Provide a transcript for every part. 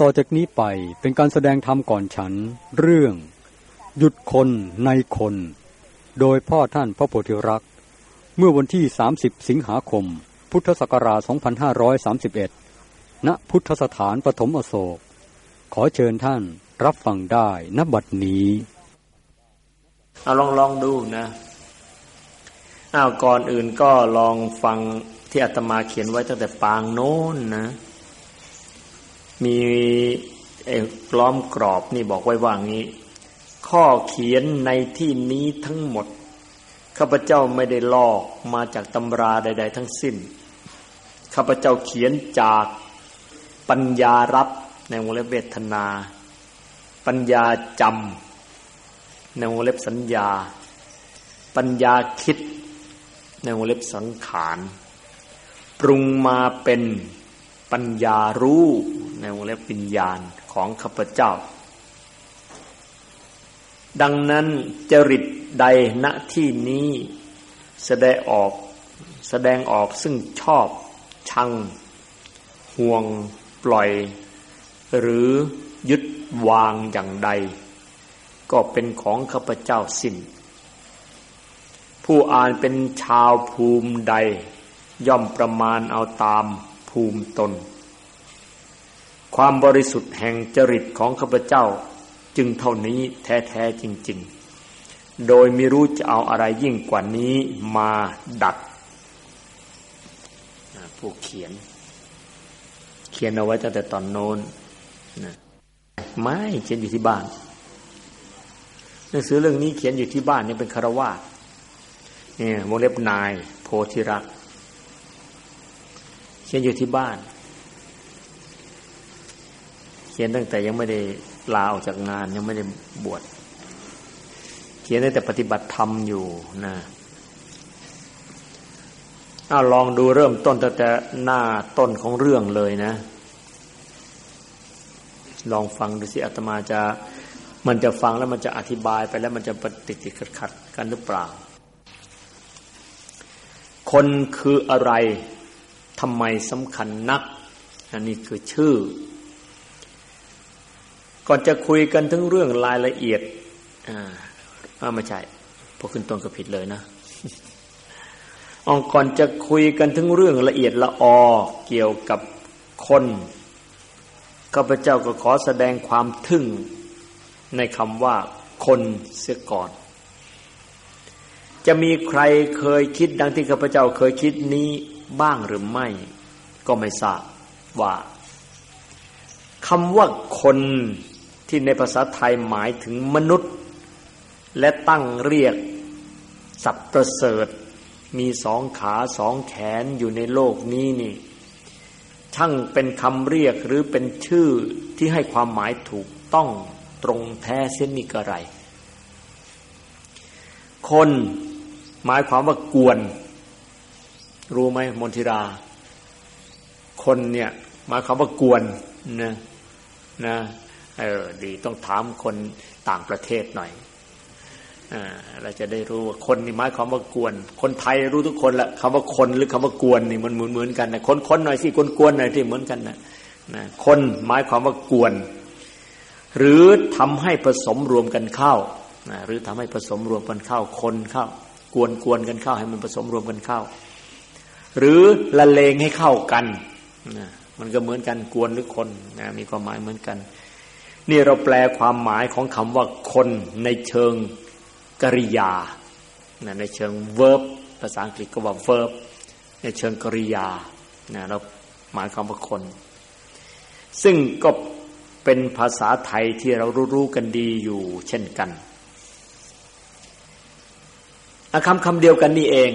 ต่อจากนี้ไปเป็นการแสดงธรรมก่อนฉัน เรื่อง หยุดคนในคน โดยพ่อท่านพระโพธิรักษ์เมื่อวันที่ 30 สิงหาคม พุทธศักราช 2531 ณ พุทธสถานปฐมอโศก ขอเชิญท่านรับฟังได้ณบัดนี้เอาลองลองดูนะอ้าวก่อนอื่นก็ลองฟังที่อาตมาเขียนไว้ตั้งแต่ปางโน้นนะ มีไอ้ล้อมกรอบนี่บอกไว้ว่างี้ ข้อเขียนในที่นี้ทั้งหมด ข้าพเจ้าไม่ได้ลอกมาจากตำราใด ๆ ทั้งสิ้น ข้าพเจ้าเขียนจากปัญญารับในวงเล็บเวทนา ปัญญาจำในวงเล็บสัญญา ปัญญาคิด ในวงเล็บสังขาร ปรุงมาเป็นปัญญารู้ ในวงเล็บปิญญาณของข้าพเจ้า ดังนั้นจริตใดณที่นี้แสดงออกแสดงออกซึ่งชอบชัง ห่วงปล่อย หรือยึดวางอย่างใด ก็เป็นของข้าพเจ้าสิ้น ผู้อ่านเป็นชาวภูมิใด ย่อมประมาณเอาตามภูมิตน ความบริสุทธิ์แห่งจริตของข้าพเจ้าจึงเท่านี้แท้ๆจริง ๆ โดยไม่รู้จะเอาอะไรยิ่งกว่านี้มาดัดผู้เขียน เขียนเอาไว้ตั้งแต่ตอนโน้นนะไม่เขียนอยู่ที่บ้านหนังสือเรื่องนี้เขียนอยู่ที่บ้านนี่เป็นคารวาสเนี่ยวงเล็บนาย โพธิรักเขียนอยู่ที่บ้าน ขียนตั้งแต่ยังไม่ได้ลาออกจากงาน ยังไม่ได้บวชเขียนได้แต่ปฏิบัติธรรมอยู่นะเอาลองดูเริ่มต้นตั้งแต่หน้าต้นของเรื่องเลยนะ ลองฟังดูสิอาตมาจะมันจะฟังแล้วมันจะอธิบายไปแล้วมันจะปฏิติขัดขัดกันหรือเปล่า คนคืออะไรทำไมสำคัญนัก อันนี้คือชื่อ ก่อนจะคุยกันถึงเรื่องรายละเอียด อ่าไม่ใช่พอขึ้นต้นก็ผิดเลยนะองก่อนจะคุยกันถึงเรื่องละเอียดละออเกี่ยวกับคนข้าพเจ้าก็ขอแสดงความทึ่งในคำว่าคนเสียก่อน จะมีใครเคยคิดดังที่ข้าพเจ้าเคยคิดนี้บ้างหรือไม่ ก็ไม่ทราบว่าคำว่าคน ที่ในภาษาไทยหมายถึงมนุษย์ และตั้งเรียกสัตว์ประเสริฐ มีสองขาสองแขนอยู่ในโลกนี้นี่ ช่างเป็นคำเรียกหรือเป็นชื่อที่ให้ความหมายถูกต้องตรงแท้เส้นนิกระไร คนหมายความว่ากวน รู้ไหมมนทิรา คนเนี่ยหมายความว่ากวนนะนะ เออ ดีต้องถามคนต่างประเทศหน่อยเราจะได้รู้ว่าคนนี่หมายความว่ากวน คนไทยรู้ทุกคนละคำว่าคนหรือคำว่ากวนนี่มันเหมือนเหมือนกันนะคนคนหน่อยสิกวนกวนหน่อยที่เหมือนกันนะนะคนหมายความว่ากวน หรือทำให้ผสมรวมกันเข้านะหรือทำให้ผสมรวมกันเข้า คนเข้า กวนกวนกันเข้า ให้มันผสมรวมกันเข้า หรือละเลงให้เข้ากันนะมันก็เหมือนกันกวนหรือคนนะมีความหมายเหมือนกัน นี่เราแปลความหมายของคำว่าคนในเชิงกริยาในเชิง verb ภาษาอังกฤษก็ว่า verb ในเชิงกริยาเราหมายคำว่าคน ซึ่งก็เป็นภาษาไทยที่เรารู้กันดีอยู่เช่นกันคำคำเดียวกันนี่เอง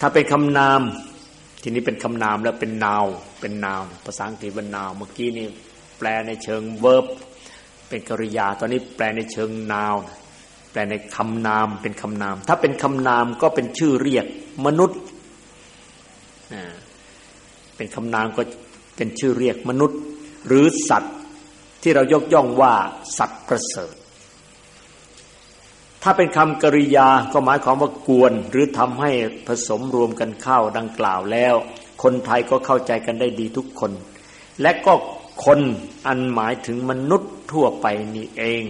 ถ้าเป็นคำนาม ทีนี้เป็นคำนามแล้วเป็นนาว เป็นนาวภาษาอังกฤษเป็นนาว เมื่อกี้นี่ ลในเชิงเวิร์บเป็นกริยา ตอนนี้แปลในเชิงนาว แปลในคำนามเป็นคำนาม ถ้าเป็นคำนามก็เป็นชื่อเรียกมนุษย์เป็นคำนามก็เป็นชื่อเรียกมนุษย์ หรือสัตว์ที่เรายกย่องว่าสัตว์ประเสริฐ ถ้าเป็นคำกริยาก็หมายความว่ากวน หรือทำให้ผสมรวมกันเข้าดังกล่าวแล้ว คนไทยก็เข้าใจกันได้ดีทุกคน และก็ คนอันหมายถึงมนุษย์ทั่วไปนี่เอง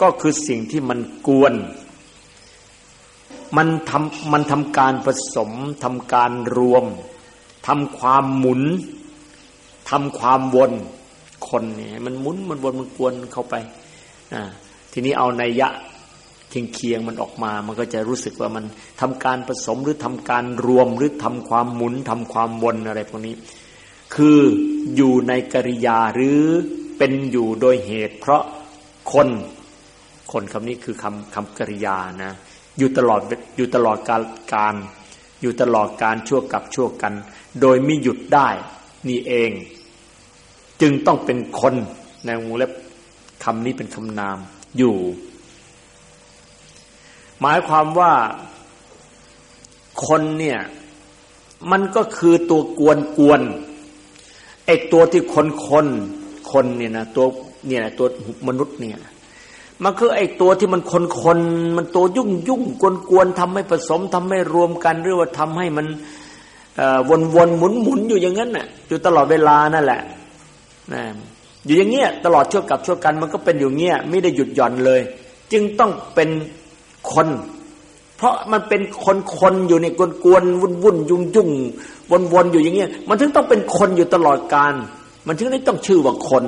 ก็คือสิ่งที่มันกวน มันทำมันทำการผสมทำการรวมทำความหมุนทำความวนคนเนี่ยมันหมุนมันวนมันกวนเข้าไปทีนี้เอาในยะเคียงเคียงมันออกมา มันก็จะรู้สึกว่ามันทำการผสมหรือทำการรวมหรือทำความหมุนทำความวนอะไรพวกนี้ คืออยู่ในกริยาหรือเป็นอยู่โดยเหตุเพราะคน คนคำนี้คือคำคำกริยานะ อยู่ตลอดอยู่ตลอดการการ อยู่ตลอดการชั่วกับชั่วกัน โดยไม่หยุดได้นี่เอง จึงต้องเป็นคนในวงเล็บคำนี้เป็นคำนามอยู่ หมายความว่าคนเนี่ย มันก็คือตัวกวนกวน ไอ้ตัวที่คนคนคนเนี่ยนะตัวเนี่ยตัวมนุษย์เนี่ยมันคือไอ้ตัวที่มันคนคนมันตัวยุ่งยุ่งกวนกวนทำให้ผสมทำให้รวมกันหรือว่าทำให้มันวนวนหมุนหมุนอยู่อย่างนั้นน่ะอยู่ตลอดเวลานั่นแหละนะอยู่อย่างเงี้ยตลอดชั่วกับชั่วกันมันก็เป็นอยู่เงี้ยไม่ได้หยุดหย่อนเลย จึงต้องเป็นคน เพราะมันเป็นคนคนอยู่ในกวนกวนวุ่นวุ่นยุ่งยุ่งวนวนอยู่อย่างเงี้ยมันถึงต้องเป็นคนอยู่ตลอดการ มันถึงได้ต้องชื่อว่าคน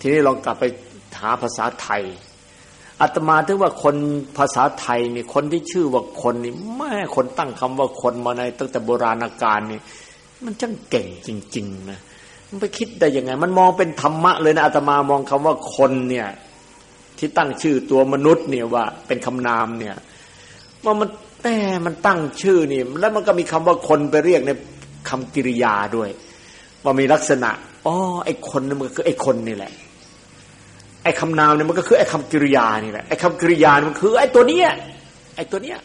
ทีนี้ลองกลับไปหาภาษาไทยอาตมาถึงว่าคนภาษาไทยนี่คนที่ชื่อว่าคนนี่แม่คนตั้งคำว่าคนมาในตั้งแต่โบราณกาลนี่มันช่างเก่งจริง ๆ นะมันไปคิดได้ยังไง มันมองเป็นธรรมะเลยนะอาตมามองคำว่าคนเนี่ย ที่ตั้งชื่อตัวมนุษย์เนี่ยว่าเป็นคำนามเนี่ยว่ามันแต่มันตั้งชื่อนี่แล้วมันก็มีคำว่าคนไปเรียกในคำกิริยาด้วยว่ามีลักษณะอ๋อไอ้คนนี่มันคือไอ้คนนี่แหละ ไอ้คำนามเนี่ยมันก็คือไอ้คำกิริยานี่แหละไอ้คำกิริยามันคือ ไอ้ตัวเนี้ยไอ้ตัวเนี้ย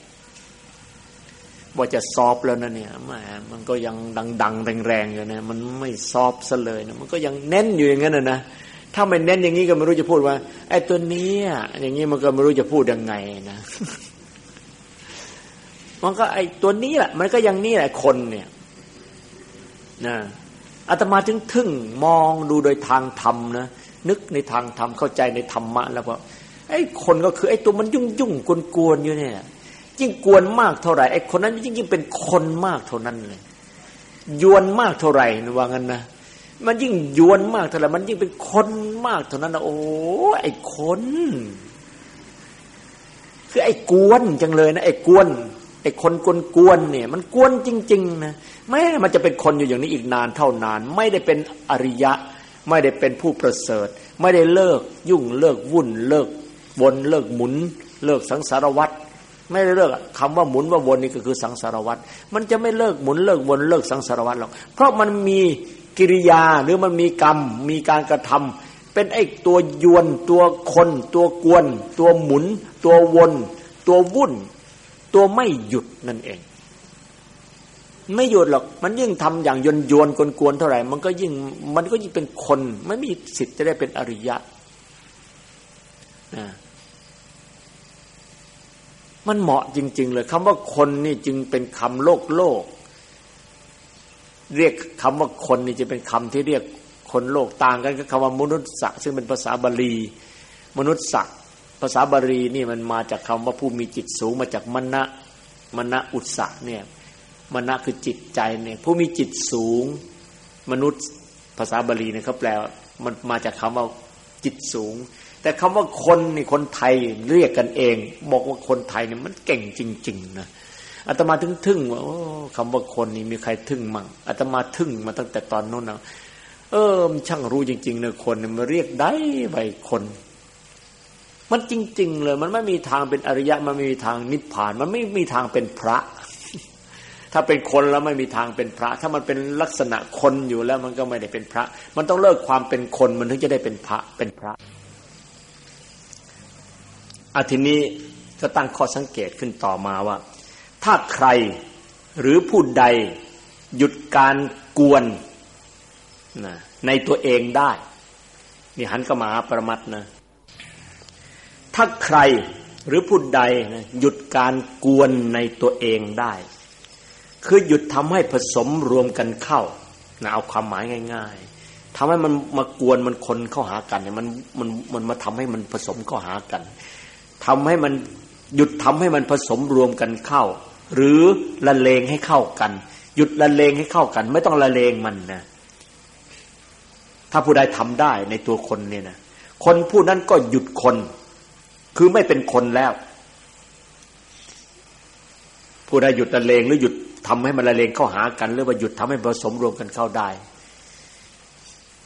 ว่าจะซอฟแล้วนะเนี่ยแหมมันก็ยังดัง ๆ แรงๆอยู่นะมันไม่ซอฟซะเลยนะมันก็ยังเน้นอยู่อย่างนั้นนะนะ ถ้าไม่เน้นอย่างนี้ก็ไม่รู้จะพูดว่าไอ้ตัวนี้อย่างนี้มันก็ไม่รู้จะพูดยังไงนะมันก็ไอ้ตัวนี้แหละ มันก็ยังนี่แหละคนเนี่ยนะอาตมาถึงทึ่งมองดูโดยทางธรรมนะนึกในทางธรรมเข้าใจในธรรมะ แล้วว่าไอ้คนก็คือ ไอ้ตัวมันยุ่งยุ่งกวนกวนอยู่เนี่ยยิ่งกวนมากเท่าไหร่ไอ้คนนั้นยิ่งยิ่งเป็นคนมากเท่านั้นเลยยวนมากเท่าไหร่ว่างั้นนะ มันยิ่งยวนมากเท่าไหร่มันยิ่งเป็นคนมากเท่านั้นนะโอ้ไอ้คนคือไอ้กวนจังเลยนะไอ้กวนไอ้คนกวนกวนเนี่ย มันกวนจริง ๆ นะแม้มันจะเป็นคนอยู่อย่างนี้อีกนานเท่านาน ไม่ได้เป็นอริยะ ไม่ได้เป็นผู้ประเสริฐ ไม่ได้เลิกยุ่งเลิกวุ่น เลิกวนเลิกหมุน เลิกสังสารวัตรไม่ได้เลิกคำว่าหมุนว่าวนนี่ก็คือสังสารวัตรมันจะไม่เลิกหมุนเลิกวนเลิกสังสารวัตรหรอกเพราะมันมี กิริยาหรือมันมีกรรม มีการกระทำเป็นไอ้ตัวยวน ตัวคน ตัวกวน ตัวหมุน ตัววน ตัววุ่น ตัวไม่หยุดนั่นเอง ไม่หยุดหรอก มันยิ่งทำอย่างยนยวนกวนกวนเท่าไหร่ มันก็ยิ่งมันก็ยิ่งเป็นคนไม่มีสิทธิ์จะได้เป็นอริยะนะมันเหมาะจริง ๆ เลยคำว่าคนนี่จึงเป็นคำโลกโลก เรียกคำว่าคนนี่จะเป็นคำที่เรียกคนโลกต่างกันกับคำว่ามนุษย์สักซึ่งเป็นภาษาบาลี มนุษย์สักภาษาบาลีนี่มันมาจากคำว่าผู้มีจิตสูงมาจากมณะมณะอุตสะเนี่ยมณะคือจิตใจเนี่ยผู้มีจิตสูง มนุษย์ภาษาบาลีเนี่ยเขาแปลมันมาจากคำว่าจิตสูง แต่คำว่าคนนี่คนไทยเรียกกันเอง บอกว่าคนไทยเนี่ยมันเก่งจริง ๆ นะ อาตมาถึงทึ่งว่าคำว่าคนนี่มีใครทึ่งมั่งอาตมาทึ่งมาตั้งแต่ตอนนู้นนะเออมช่างรู้จริงๆเนยคนเนี่ยมาเรียกได้ใบคน มันจริง ๆ เลย มันไม่มีทางเป็นอริยะ มันไม่มีทางนิพพาน มันไม่มีทางเป็นพระ ถ้าเป็นคนแล้วไม่มีทางเป็นพระ ถ้ามันเป็นลักษณะคนอยู่แล้วมันก็ไม่ได้เป็นพระ มันต้องเลิกความเป็นคนมันถึงจะได้เป็นพระเป็นพระอาทีนี้ก็ตั้งข้อสังเกตขึ้นต่อมาว่า ถ้าใครหรือผู้ใดหยุดการกวนนะในตัวเองได้ นี่หันก็มาประมัดนะ ถ้าใครหรือผู้ใดนะหยุดการกวนในตัวเองได้ คือหยุดทำให้ผสมรวมกันเข้านะเอาความหมายง่าย ๆทำให้มันมากวนมันคนเข้าหากันเนี่ยมันมันมันมาทำให้มันผสมเข้าหากันทำให้มันหยุดทำให้มันผสมรวมกันเข้า หรือละเลงให้เข้ากัน หยุดละเลงให้เข้ากัน ไม่ต้องละเลงมันนะถ้าผู้ใดทำได้ในตัวคนเนี่ยนะคนผู้นั้นก็หยุดคน คือไม่เป็นคนแล้ว ผู้ใดหยุดละเลงหรือหยุดทำให้มันละเลงเข้าหากัน หรือว่าหยุดทำให้ผสมรวมกันเข้าได้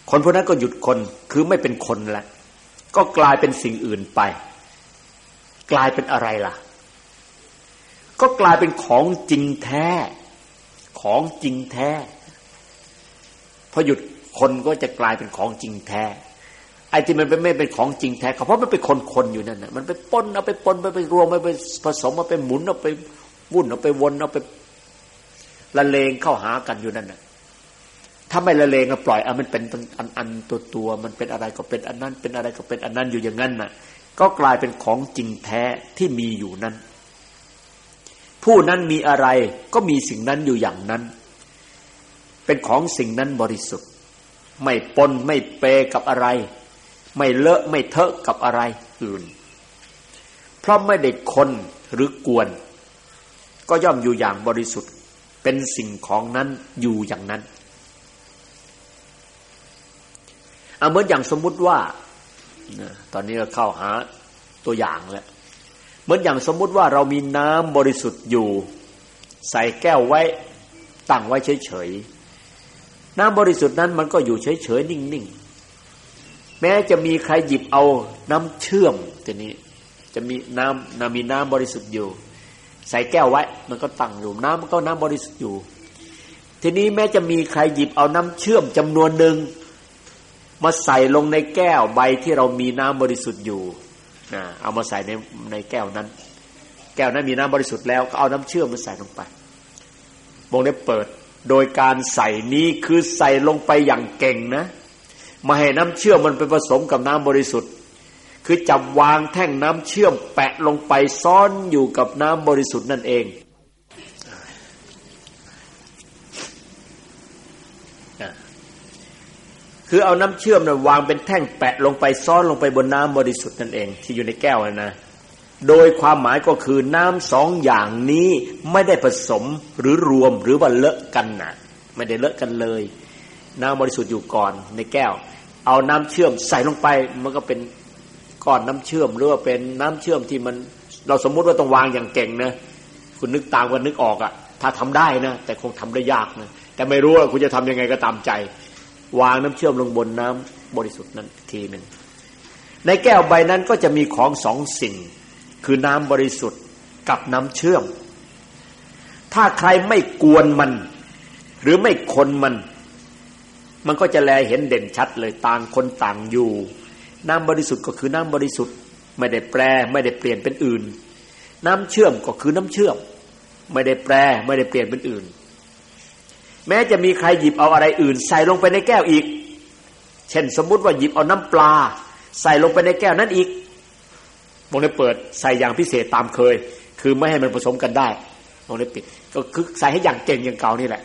คนพวกนั้นก็หยุดคนคือไม่เป็นคนแล้วก็กลายเป็นสิ่งอื่นไป กลายเป็นอะไรล่ะ ก็กลายเป็นของจริงแท้ ของจริงแท้ พอหยุดคนก็จะกลายเป็นของจริงแท้ไอ้ที่มันไม่เป็นของจริงแท้เพราะมันเป็นคนคนอยู่นั่นนะมันไปปนเอาไปปนไปไปรวมไปไปผสมเอาไปหมุนเอาไปวุ่นเอาไปวนเอาไปละเลงเข้าหากันอยู่นั่นน่ะถ้าไม่ละเลงก็ปล่อยอะมันเป็นอันอันตัวตัวมันเป็นอะไรก็เป็นอันนั้น เป็นอะไรก็เป็นอันนั้นอยู่อย่างนั้นน่ะ ก็กลายเป็นของจริงแท้ที่มีอยู่นั้น ผู้นั้นมีอะไรก็มีสิ่งนั้นอยู่อย่างนั้น เป็นของสิ่งนั้นบริสุทธิ์ ไม่ปนไม่เปกับอะไร ไม่เลอะไม่เทอะกับอะไรอื่น เพราะไม่ได้คนหรือกวน ก็ย่อมอยู่อย่างบริสุทธิ์ เป็นสิ่งของนั้นอยู่อย่างนั้นเอาเหมือนอย่างสมมุติว่า ตอนนี้เราเข้าหาตัวอย่างแล้ว เหมือนอย่างสมมุติว่าเรามีน้ำบริสุทธิ์อยู่ ใส่แก้วไว้ตั้งไว้เฉยๆน้ำบริสุทธิ์นั้นมันก็อยู่เฉยๆนิ่งๆ แม้จะมีใครหยิบเอาน้ำเชื่อมตัวนี้ จะมีน้ำนามีน้ำบริสุทธิ์อยู่ ใส่แก้วไว้ มันก็ตั้งอยู่น้ำมันก็น้ำบริสุทธิ์อยู่ ทีนี้แม้จะมีใครหยิบเอาน้ำเชื่อมจำนวนหนึ่งมาใส่ลงในแก้วใบที่เรามีน้ำบริสุทธิ์อยู่ นะเอามาใส่ในในแก้วนั้น แก้วนั้นมีน้ำบริสุทธิ์แล้วก็เอาน้ำเชื่อมมาใส่ลงไปวงเล็บเปิด โดยการใส่นี้คือใส่ลงไปอย่างเก่งนะมาให้น้ำเชื่อมมันไปผสมกับน้ำบริสุทธิ์ คือจับวางแท่งน้ำเชื่อมแปะลงไปซ้อนอยู่กับน้ำบริสุทธิ์นั่นเอง คือเอาน้ำเชื่อมนะวางเป็นแท่งแปะลงไปซ้อนลงไปบนน้ำบริสุทธิ์นั่นเอง ที่อยู่ในแก้วนะโดยความหมายก็คือน้ำสองอย่างนี้ไม่ได้ผสมหรือรวมหรือว่าเลอะกันนะไม่ได้เลอะกันเลย น้ำบริสุทธิ์อยู่ก่อนในแก้ว เอาน้ำเชื่อมใส่ลงไป มันก็เป็นก้อนน้ำเชื่อมหรือว่าเป็นน้ำเชื่อมที่มัน เราสมมุติว่าต้องวางอย่างเก่งนะคุณนึกตามกันนึกออกอะถ้าทำได้นะแต่คงทำได้ยากนะแต่ไม่รู้ว่าคุณจะทำยังไงก็ตามใจ วางน้ำเชื่อมลงบนน้ำบริสุทธิ์นั้นทีหนึ่งในแก้วใบนั้นก็จะมีของสองสิ่ง คือน้ำบริสุทธิ์กับน้ำเชื่อม ถ้าใครไม่กวนมัน หรือไม่คนมัน มันก็จะแลเห็นเด่นชัดเลยต่างคนต่างอยู่ น้ำบริสุทธิ์ก็คือน้ำบริสุทธิ์ ไม่ได้แปรไม่ได้เปลี่ยนเป็นอื่น น้ำเชื่อมก็คือน้ำเชื่อม ไม่ได้แปรไม่ได้เปลี่ยนเป็นอื่น แม้จะมีใครหยิบเอาอะไรอื่น ใส่ลงไปในแก้วอีก เช่นสมมุติว่าหยิบเอาน้ำปลา ใส่ลงไปในแก้วนั้นอีกมองได้เปิดใส่อย่างพิเศษตามเคย คือไม่ให้มันผสมกันได้มองได้ปิดก็คือใส่ให้อย่างเก่งอย่างเก่านี่แหละ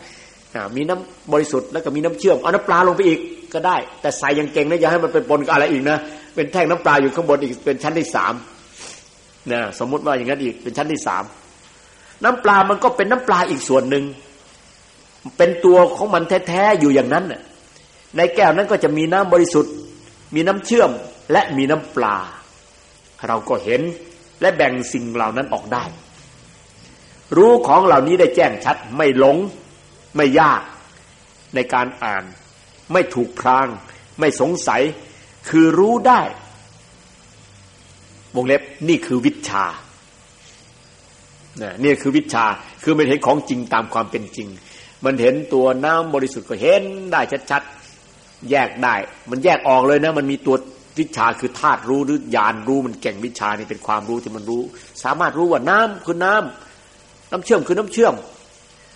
มีน้ำบริสุทธิ์แล้วก็มีน้ำเชื่อมเอาน้ำปลาลงไปอีกก็ได้ แต่ใส่อยังเก่งนะอย่าให้มันไปปนกับอะไรอีกนะเป็นแท่งน้ำปลาอยู่ข้างบนอีกเป็นชั้นที่สามนะสมมุติว่าอย่างนั้นอีกเป็นชั้นที่สามน้ำปลามันก็เป็นน้ำปลาอีกส่วนหนึ่ง เป็นตัวของมันแท้ๆอยู่อย่างนั้นน่ะในแก้วนั้นก็จะมีน้ำบริสุทธิ์ มีน้ำเชื่อมและมีน้ำปลา เราก็เห็นและแบ่งสิ่งเหล่านั้นออกได้ รู้ของเหล่านี้ได้แจ้งชัดไม่หลง ไม่ยากในการอ่าน ไม่ถูกพราง ไม่สงสัย คือรู้ได้ วงเล็บนี่คือวิชานี่คือวิชาคือมันเห็นของจริงตามความเป็นจริง มันเห็นตัวน้ำบริสุทธิ์ก็เห็นได้ชัดๆ แยกได้ มันแยกออกเลยนะ มันมีตัววิชาคือธาตุรู้หรือญาณรู้มันเก่งวิชานี่เป็นความรู้ที่มันรู้ สามารถรู้ว่าน้ำคือน้ำน้ำเชื่อมคือน้ำเชื่อม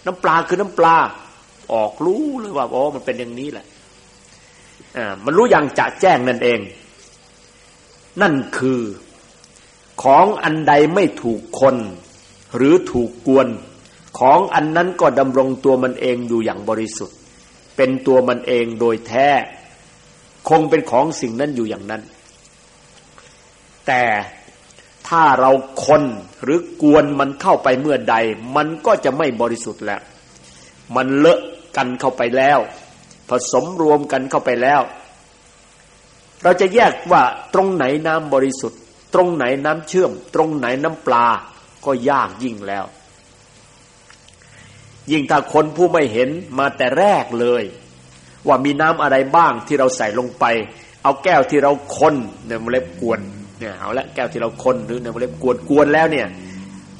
น้ำปลาคือน้ำปลา ออกรู้เลยว่าอ๋อมันเป็นอย่างนี้แหละอ่ามันรู้อย่างจะแจ้งนั่นเอง นั่นคือของอันใดไม่ถูกคน หรือถูกกวน ของอันนั้นก็ดำรงตัวมันเองอยู่อย่างบริสุทธิ์ เป็นตัวมันเองโดยแท้ คงเป็นของสิ่งนั้นอยู่อย่างนั้น แต่ถ้าเราคนหรือกวนมันเข้าไปเมื่อใด มันก็จะไม่บริสุทธิ์แล้ว มันเลอะกันเข้าไปแล้ว ผสมรวมกันเข้าไปแล้ว เราจะแยกว่าตรงไหนน้ำบริสุทธิ์ ตรงไหนน้ำเชื่อม ตรงไหนน้ำปลาก็ยากยิ่งแล้ว ยิ่งถ้าคนผู้ไม่เห็นมาแต่แรกเลย ว่ามีน้ำอะไรบ้างที่เราใส่ลงไป เอาแก้วที่เราคนเนี่ยเล็บกวนเนี่ยเอาละแก้วที่เราคนหรือในวงเล็บกวนกวนแล้วเนี่ย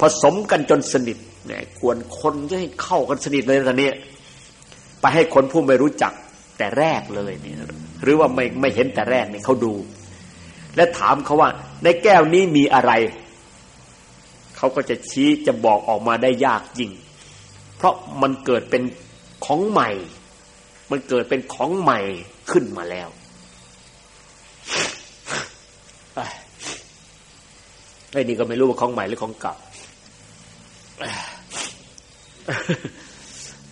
ผสมกันจนสนิทเนี่ยกวนคนจะให้เข้ากันสนิทเลยตอนนี้ไปให้คนผู้ไม่รู้จักแต่แรกเลยเนี่ยหรือว่าไม่ไม่เห็นแต่แรกเนี่ยเขาดู และถามเขาว่าในแก้วนี้มีอะไร เขาก็จะชี้จะบอกออกมาได้ยากยิ่ง เพราะมันเกิดเป็นของใหม่ มันเกิดเป็นของใหม่ขึ้นมาแล้วไอ้นี่ก็ไม่รู้ว่าของใหม่หรือของเก่า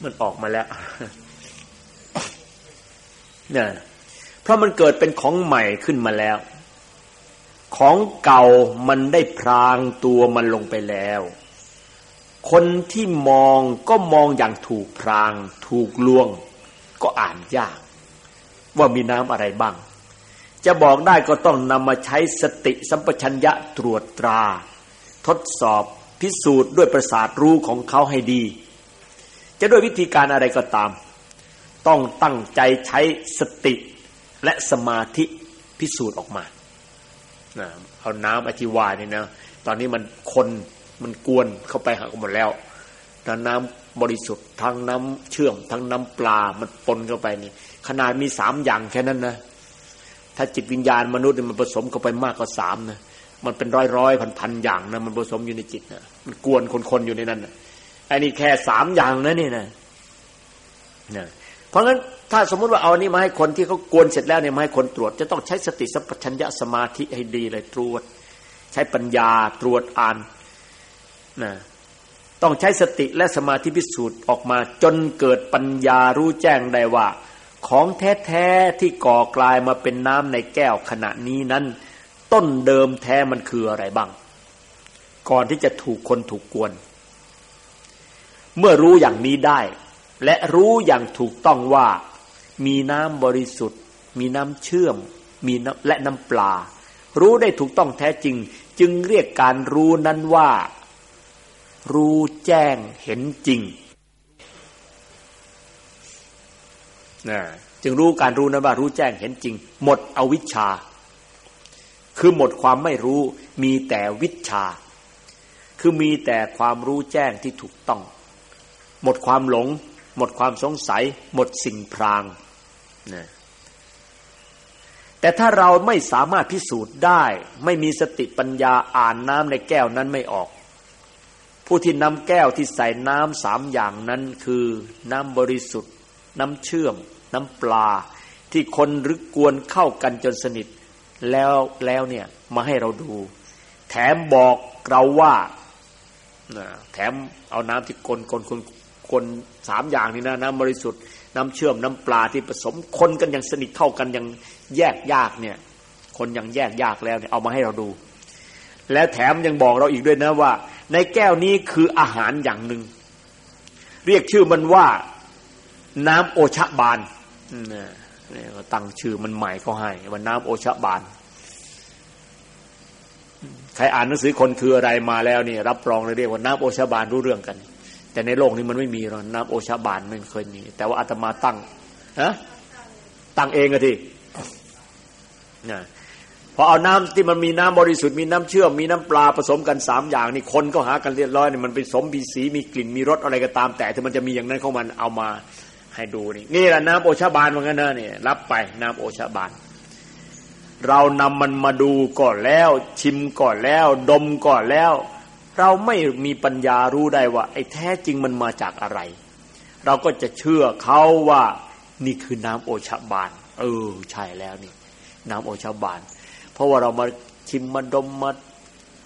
มันออกมาแล้วเนี่ยเพราะมันเกิดเป็นของใหม่ขึ้นมาแล้ว ของเก่ามันได้พรางตัวมันลงไปแล้ว คนที่มองก็มองอย่างถูกพราง ถูกลวง ก็อ่านยาก ว่ามีน้ำอะไรบ้าง จะบอกได้ก็ต้องนำมาใช้สติสัมปชัญญะตรวจตรา ทดสอบพิสูจน์ด้วยประสาทรู้ของเขาให้ดี จะด้วยวิธีการอะไรก็ตาม ต้องตั้งใจใช้สติและสมาธิพิสูจน์ออกมาเอาน้ำอธิวายนี่นะ ตอนนี้มันคน มันกวนเข้าไปหากันหมดแล้วแต่น้ำบริสุทธิ์ทั้งน้ำเชื่อมทั้งน้ำปลา มันปนเข้าไปนี่ ขนาดมีสามอย่างแค่นั้นนะ ถ้าจิตวิญญาณมนุษย์มันผสมเข้าไปมากกว่าสามนะ มันเป็นร้อยร้อยพันพันอย่างนะมันผสมอยู่ในจิตนะมันกวนคนๆอยู่ในนั้นนะไอ้นี่แค่สามอย่างนะนี่นะนะ เพราะงั้นถ้าสมมติว่าเอานี้มาให้คนที่เขากวนเสร็จแล้วเนี่ยมาให้คนตรวจ จะต้องใช้สติสัพพัญญะสมาธิให้ดีเลยตรวจ ใช้ปัญญาตรวจอ่าน นะต้องใช้สติและสมาธิพิสูจน์ออกมาจนเกิดปัญญารู้แจ้งได้ว่า ของแท้ๆที่ก่อกลายมาเป็นน้ำในแก้วขณะนี้นั้น ต้นเดิมแท้มันคืออะไรบ้าง ก่อนที่จะถูกคนถูกกวน เมื่อรู้อย่างนี้ได้ และรู้อย่างถูกต้องว่า มีน้ำบริสุทธิ์ มีน้ำเชื่อม มีและน้ำปลา รู้ได้ถูกต้องแท้จริง จึงเรียกการรู้นั้นว่า รู้แจ้งเห็นจริงนะจึงรู้การรู้นั้นว่ารู้แจ้งเห็นจริง หมดอวิชชา คือหมดความไม่รู้มีแต่วิชา คือมีแต่ความรู้แจ้งที่ถูกต้อง หมดความหลง หมดความสงสัย หมดสิ่งพรางนะแต่ถ้าเราไม่สามารถพิสูจน์ได้ ไม่มีสติปัญญาอ่านน้ำในแก้วนั้นไม่ออก ผู้ที่นำแก้วที่ใส่น้ำสามอย่างนั้นคือน้ำบริสุทธิ์ น้ำเชื่อม น้ำปลา ที่คนรึกกวนเข้ากันจนสนิท แล้วแล้วเนี่ยมาให้เราดู แถมบอกเราว่าแถมเอาน้ำที่คนคนคนคนสามอย่างนี้นะน้ำบริสุทธิ์ น้ำเชื่อมน้ำปลาที่ผสมคนกันอย่างสนิทเข้ากันอย่างแยกยากเนี่ย คนยังแยกยากแล้วเนี่ยเอามาให้เราดู และแถมยังบอกเราอีกด้วยนะว่า ในแก้วนี้คืออาหารอย่างหนึ่ง เรียกชื่อมันว่าน้ำโอชะบานเนี่ยตั้งชื่อมันใหม่เขาให้ว่าน้ำโอชะบานใครอ่านหนังสือคนคืออะไรมาแล้วนี่รับรองเลยเรียกว่าน้ำโอชะบานรู้เรื่องกัน แต่ในโลกนี้มันไม่มีหรอกน้ำโอชะบานไม่เคยมี แต่ว่าอาตมาตั้งฮะตั้งเองอะทีนะ พอเอาน้ำที่มันมีน้ำบริสุทธิ์มีน้ำเชื่อมมีน้ำปลาผสมกันสามอย่างนี่คนก็หากันเรียบร้อยนี่มันเป็นสมมีสีมีกลิ่นมีรสอะไรก็ตาม แต่ที่มันจะมีอย่างนั้นของมันเอามาให้ดูนี่นี่แหละน้ำโอชาบานเหมือนกันนะนี่รับไปน้ำโอชาบาน เรานำมันมาดูก่อนแล้ว ชิมก่อนแล้ว ดมก่อนแล้ว เราไม่มีปัญญารู้ได้ว่า ไอ้แท้จริงมันมาจากอะไร เราก็จะเชื่อเขาว่านี่คือน้ำโอชาบาน เออใช่แล้วนี่น้ำโอชาบาน เพราะว่าเรามาชิมมาดมมา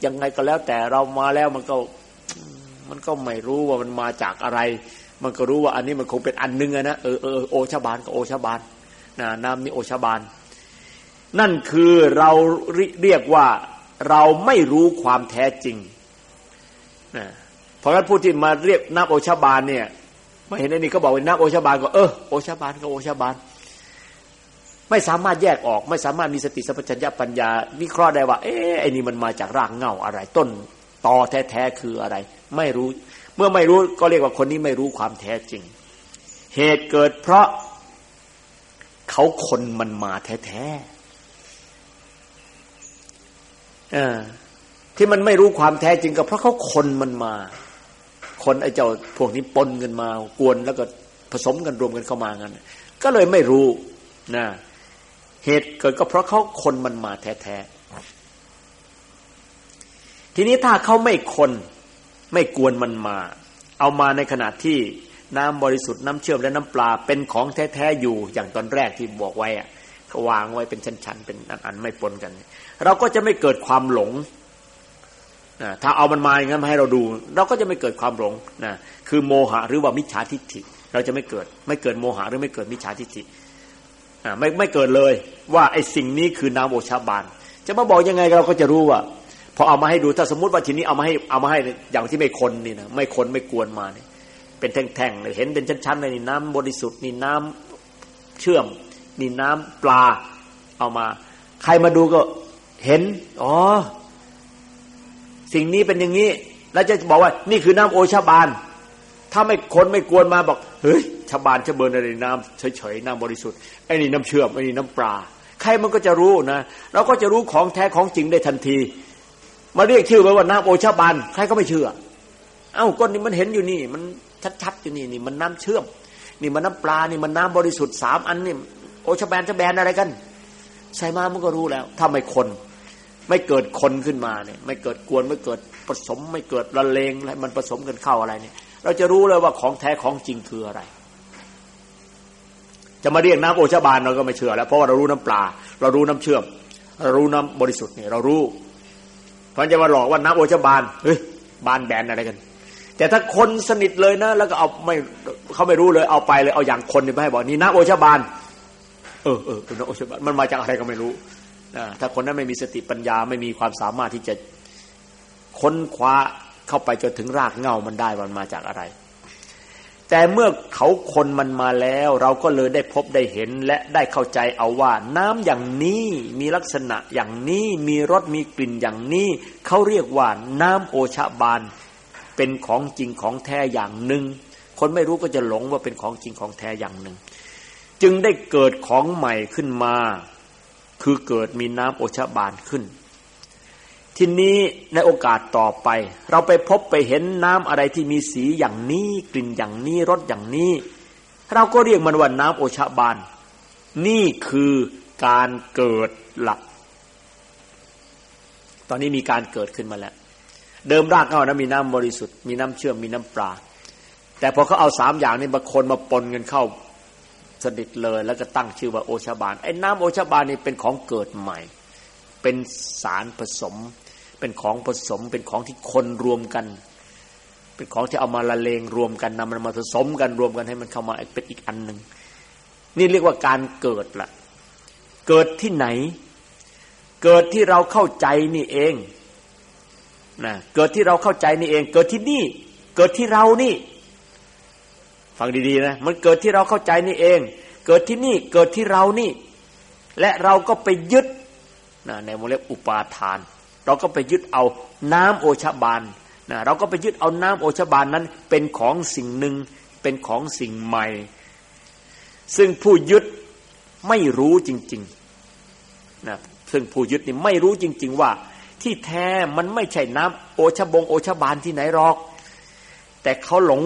ยังไงก็แล้ว แต่เรามาแล้วมันก็มันก็ไม่รู้ว่ามันมาจากอะไร มันก็รู้ว่าอันนี้มันคงเป็นอันนึงนะเออเออโอชาบานก็โอชาบานนะน้ำนี่โอชาบาน นั่นคือเราเรียกว่าเราไม่รู้ความแท้จริงนะเพราะงั้นผู้ที่มาเรียกน้ำโอชาบานเนี่ยไม่เห็นอันนี้เขาบอกว่าน้ำโอชาบานก็เออโอชาบานก็โอชาบาน ไม่สามารถแยกออก ไม่สามารถมีสติสัพพัญญาปัญญา วิเคราะห์ได้ว่า เอ๊ะไอ้นี่มันมาจากรากเงาอะไร ต้นตอแท้ๆคืออะไร ไม่รู้ เมื่อไม่รู้ก็เรียกว่าคนนี้ไม่รู้ความแท้จริง เหตุเกิดเพราะเขาคนมันมาแท้ๆที่มันไม่รู้ความแท้จริงก็เพราะเขาคนมันมา คนไอ้เจ้าพวกนี้ปนกันมากวนแล้วก็ผสมกันรวมกันเข้ามางั้นก็เลยไม่รู้นะ เหตุเกิดก็เพราะเขาคนมันมาแท้ๆทีนี้ถ้าเขาไม่คนไม่กวนมันมา เอามาในขณะที่น้ำบริสุทธิ์น้ำเชื่อมและน้ำปลาเป็นของแท้ๆอยู่อย่างตอนแรกที่บอกไว้อะวางไว้เป็นชั้นๆเป็นอันๆไม่ปนกัน เราก็จะไม่เกิดความหลงนะถ้าเอามันมาอย่างนั้นมาให้เราดู เราก็จะไม่เกิดความหลงนะคือโมหะหรือว่ามิจฉาทิฏฐิ เราจะไม่เกิด ไม่เกิดโมหะหรือไม่เกิดมิจฉาทิฏฐิ ไม่ไม่เกิดเลย ว่าไอ้สิ่งนี้คือน้ำโอชาบาน จะมาบอกยังไงเราก็จะรู้ว่าพอเอามาให้ดูถ้าสมมติว่าทีนี้เอามาให้เอามาให้อย่างที่ไม่คนนี่นะไม่คนไม่กวนมาเนี่ยเป็นแท่งๆเลยเห็นเป็นชั้นๆเลยนี่น้ำบริสุทธิ์นี่น้ำเชื่อมนี่น้ำปลาเอามา ใครมาดูก็เห็น อ๋อ สิ่งนี้เป็นอย่างนี้ แล้วจะบอกว่า นี่คือน้ำโอชาบาน ถ้าไม่คนไม่กวนมาบอก เฮ้ยชาบานชาเบินอะไรน้ำเฉยๆน้ำบริสุทธิ์ไอ้นี่น้ำเชื่อมไอ้นี่น้ำปลาใครมันก็จะรู้นะ เราก็จะรู้ของแท้ของจริงได้ทันที มาเรียกชื่อไปว่าน้ำโอชาบานใครก็ไม่เชื่อ เอ้าก้นนี้มันเห็นอยู่นี่ มันชัดๆอยู่นี่นี่มันน้ำเชื่อม นี่มันน้ำปลานี่มันน้ำบริสุทธิ์สามอันนี่โอชาแบนชาแบนอะไรกัน ใส่มามันก็รู้แล้ว ถ้าไม่คน ไม่เกิดคนขึ้นมาเนี่ย ไม่เกิดกวนไม่เกิดผสมไม่เกิดละเลงอะไรมันผสมกันเข้าอะไรเนี่ย เราจะรู้เลยว่าของแท้ของจริงคืออะไร จะมาเรียกน้ำโอชาบานเราก็ไม่เชื่อแล้วเพราะว่าเรารู้น้ำปลา เรารู้น้ำเชื่อม เรารู้น้ำบริสุทธิ์เนี่ยเรารู้เพราะจะมาหลอกว่าน้ำโอชาบานเฮ้ยบานแบนอะไรกัน แต่ถ้าคนสนิทเลยนะ แล้วก็เอาไม่เขาไม่รู้เลยเอาไปเลยเอาอย่างคนนี่ไปให้บอกนี่น้ำโอชาบานเออเออน้ำโอชาบานมันมาจากอะไรก็ไม่รู้ถ้าคนนั้นไม่มีสติปัญญาไม่มีความสามารถที่จะค้นคว้า เข้าไปจนถึงรากเงามันได้มันมาจากอะไร แต่เมื่อเขาคนมันมาแล้ว เราก็เลยได้พบได้เห็นและได้เข้าใจเอาว่า น้ำอย่างนี้มีลักษณะอย่างนี้มีรสมีกลิ่นอย่างนี้เขาเรียกว่าน้ำโอชะบานเป็นของจริงของแท้อย่างหนึ่ง คนไม่รู้ก็จะหลงว่าเป็นของจริงของแท้อย่างหนึ่ง จึงได้เกิดของใหม่ขึ้นมา คือเกิดมีน้ำโอชะบานขึ้น ทีนี้ในโอกาสต่อไป เราไปพบไปเห็นน้ำอะไรที่มีสีอย่างนี้กลิ่นอย่างนี้รสอย่างนี้ เราก็เรียกมันว่าน้ำโอชาบาน นี่คือการเกิดหลัก ตอนนี้มีการเกิดขึ้นมาแล้ว เดิมรากเขานะมีน้ำบริสุทธิ์มีน้ำเชื่อมมีน้ำปลา แต่พอเขาเอาสามอย่างนี้มาคนมาปนกันเข้าสนิทเลยแล้วก็ตั้งชื่อว่าโอชาบานไอ้น้ำโอชาบานนี่เป็นของเกิดใหม่ เป็นสารผสม เป็นของผสม เป็นของที่คนรวมกัน เป็นของที่เอามาละเลงรวมกันนำมันมาผสมกันรวมกันให้มันเข้ามาเป็นอีกอันหนึ่งนี่เรียกว่าการเกิดละเกิดที่ไหน เกิดที่เราเข้าใจนี่เองนะเกิดที่เราเข้าใจนี่เอง เกิดที่นี่ เกิดที่เรานี่ ฟังดีๆนะมันเกิดที่เราเข้าใจนี่เอง เกิดที่นี่เกิดที่เรานี่ และเราก็ไปยึดนะในโมเลกุอุปาทาน เราก็ไปยึดเอาน้ำโอชบานนะเราก็ไปยึดเอาน้ำโอชบานนั้นเป็นของสิ่งหนึ่งเป็นของสิ่งใหม่ ซึ่งผู้ยึดไม่รู้จริงๆนะซึ่งผู้ยึดนี่ไม่รู้จริง ๆ ว่า ที่แท้มันไม่ใช่น้ำโอชบงโอชบานที่ไหนหรอก แต่เขาหลง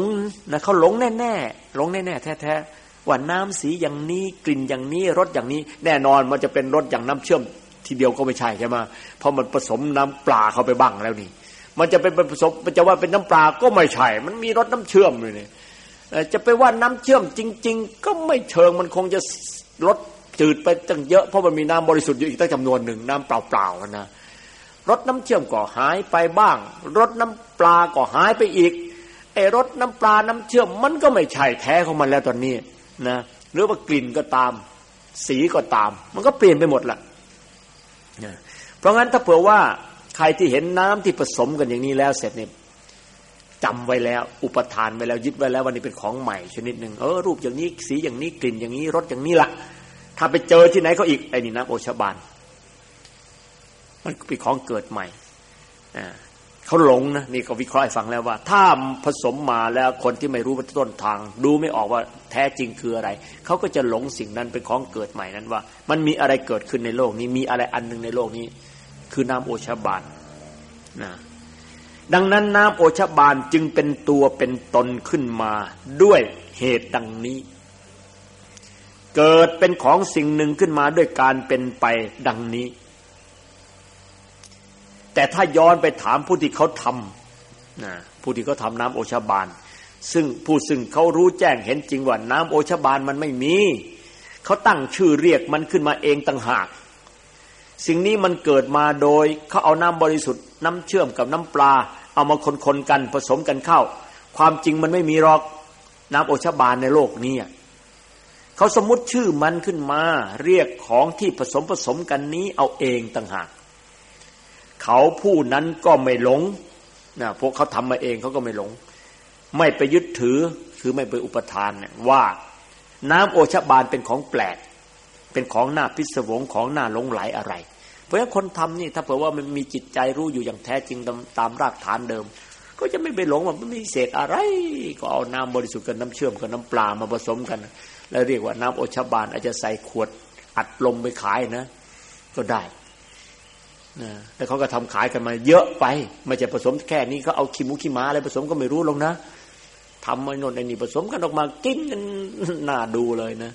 นะเขาหลงแน่ๆหลงแน่ๆแท้ๆว่าน้ำสีอย่างนี้กลิ่นอย่างนี้รสอย่างนี้ แน่นอนมันจะเป็นรสอย่างน้ำเชื่อม ทีเดียวก็ไม่ใช่ใช่ไหมเพราะมันผสมน้ำปลาเข้าไปบ้างแล้วนี่ มันจะเป็นผสมมันจะว่าเป็นน้ำปลาก็ไม่ใช่ มันมีรสน้ำเชื่อมเลยนี่จะไปว่าน้ำเชื่อมจริง ๆ ก็ไม่เชิงมันคงจะรสจืดไปตั้งเยอะเพราะมันมีน้ำบริสุทธิ์อยู่อีกตั้งจำนวนหนึ่งน้ำเปล่าๆนะรสน้ำเชื่อมก็หายไปบ้างรสน้ำปลาก็หายไปอีกไอ้รสน้ำปลาน้ำเชื่อมมันก็ไม่ใช่แท้ของมันแล้วตอนนี้นะหรือว่ากลิ่นก็ตาม สีก็ตาม มันก็เปลี่ยนไปหมดละ เพราะงั้นถ้าเผื่อว่าใครที่เห็นน้ำที่ผสมกันอย่างนี้แล้วเสร็จเนี่ยจำไว้แล้ว อุปทานไว้แล้วยึดไว้แล้ววันนี้เป็นของใหม่ชนิดหนึ่งเออรูปอย่างนี้สีอย่างนี้กลิ่นอย่างนี้รสอย่างนี้ละถ้าไปเจอที่ไหนเขาอีกไอ้นี่นะโอชบาน มันเป็นของเกิดใหม่อ่าเขาหลงนะนี่ก็วิเคราะห์ให้ฟังแล้วว่า ถ้าผสมมาแล้วคนที่ไม่รู้ต้นทาง ดูไม่ออกว่า แท้จริงคืออะไร เขาก็จะหลงสิ่งนั้นเป็นของเกิดใหม่นั้นว่า มันมีอะไรเกิดขึ้นในโลกนี้มีอะไรอันหนึ่งในโลกนี้ คือน้ำโอชาบานนะดังนั้นน้ำโอชาบานจึงเป็นตัวเป็นตนขึ้นมาด้วยเหตุดังนี้ เกิดเป็นของสิ่งหนึ่งขึ้นมาด้วยการเป็นไปดังนี้ แต่ถ้าย้อนไปถามผู้ที่เขาทำนะผู้ที่เขาทาน้ำโอชาบาน ซึ่งผู้ซึ่งเขารู้แจ้งเห็นจริงว่าน้ำโอชบานมันไม่มีเขาตั้งชื่อเรียกมันขึ้นมาเองต่างหาก สิ่งนี้มันเกิดมาโดยเขาเอาน้ำบริสุทธิ์ น้ำเชื่อมกับน้ำปลา เอามาคนๆกันผสมกันเข้า ความจริงมันไม่มีหรอกน้ำโอชบานในโลกนี้เขาสมมติชื่อมันขึ้นมา เรียกของที่ผสมผสมกันนี้เอาเองต่างหาก เขาผู้นั้นก็ไม่หลงนะพวกเขาทำมาเองเขาก็ไม่หลง ไม่ไปยึดถือคือไม่ไปอุปทานเนี่ยว่าน้ำโอชบานเป็นของแปลก เป็นของหน้าพิศวงของหน้าหลงไหลอะไร เพราะฉะนั้นคนทำนี่ถ้าเผื่อว่ามันมีจิตใจรู้อยู่อย่างแท้จริงตามรากฐานเดิม ก็จะไม่ไปหลงว่ามันมีเศษอะไร ก็เอาน้ำบริสุทธิ์กับน้ำเชื่อมกับน้ำปลามาผสมกัน แล้วเรียกว่าน้ำโอชบานอาจจะใส่ขวดอัดลมไปขายนะ ก็ได้นะแต่เขาก็ทำขายกันมาเยอะไป ไม่จะผสมแค่นี้เขาเอาขี้มูขี้ม้าอะไรผสมก็ไม่รู้ลงนะ ทำมานนไอ้นี่ผสมกันออกมากินกันน่าดูเลยนะ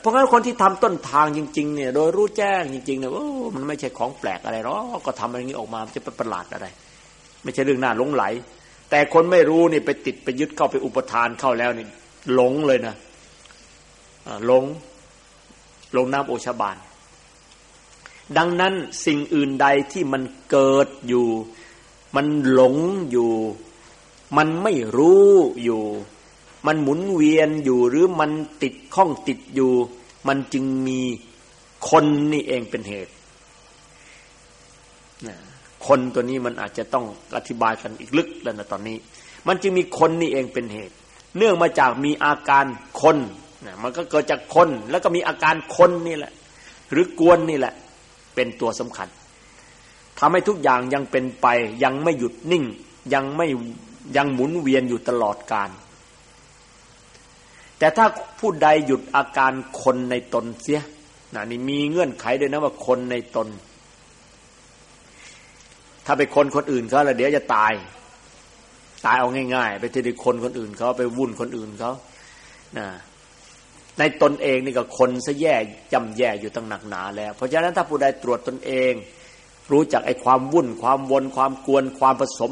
เพราะงั้นคนที่ทำต้นทางจริง ๆ เนี่ย โดยรู้แจ้งจริงๆเนี่ยโอ้มันไม่ใช่ของแปลกอะไรหรอกก็ทำอะไรนี้ออกมาจะเป็นประหลาดอะไร ไม่ใช่เรื่องน่าหลงไหล แต่คนไม่รู้นี่ไปติดไปยึดเข้าไปอุปทานเข้าแล้วนี่หลงเลยนะหลงหลงน้ำโอชาบาน ดังนั้นสิ่งอื่นใดที่มันเกิดอยู่ มันหลงอยู่ มันไม่รู้อยู่ มันหมุนเวียนอยู่หรือมันติดข้องติดอยู่ มันจึงมีคนนี่เองเป็นเหตุคนตัวนี้มันอาจจะต้องอธิบายกันอีกลึกแล้วนะตอนนี้ มันจึงมีคนนี่เองเป็นเหตุ เนื่องมาจากมีอาการคนมันก็เกิดจากคนแล้วก็มีอาการคนนี่แหละ หรือกวนนี่แหละ เป็นตัวสำคัญทำให้ทุกอย่างยังเป็นไป ยังไม่หยุดนิ่ง ยังไม่ ยังหมุนเวียนอยู่ตลอดการแต่ถ้าผู้ใดหยุดอาการคนในตนเสียนะนี่มีเงื่อนไขด้วยนะว่าคนในตน ถ้าไปคนคนอื่นเขาแล้วเดี๋ยวจะตาย ตายเอาง่าย ๆ ไปที่คนคนอื่นเขาไปวุ่นคนอื่นเขานะในตนเองนี่ก็คนซะแย่จำแย่อยู่ตั้งหนักหนาแล้ว เพราะฉะนั้นถ้าผู้ใดตรวจตนเอง รู้จักไอ้ความวุ่น ความวนความกวน ความผสม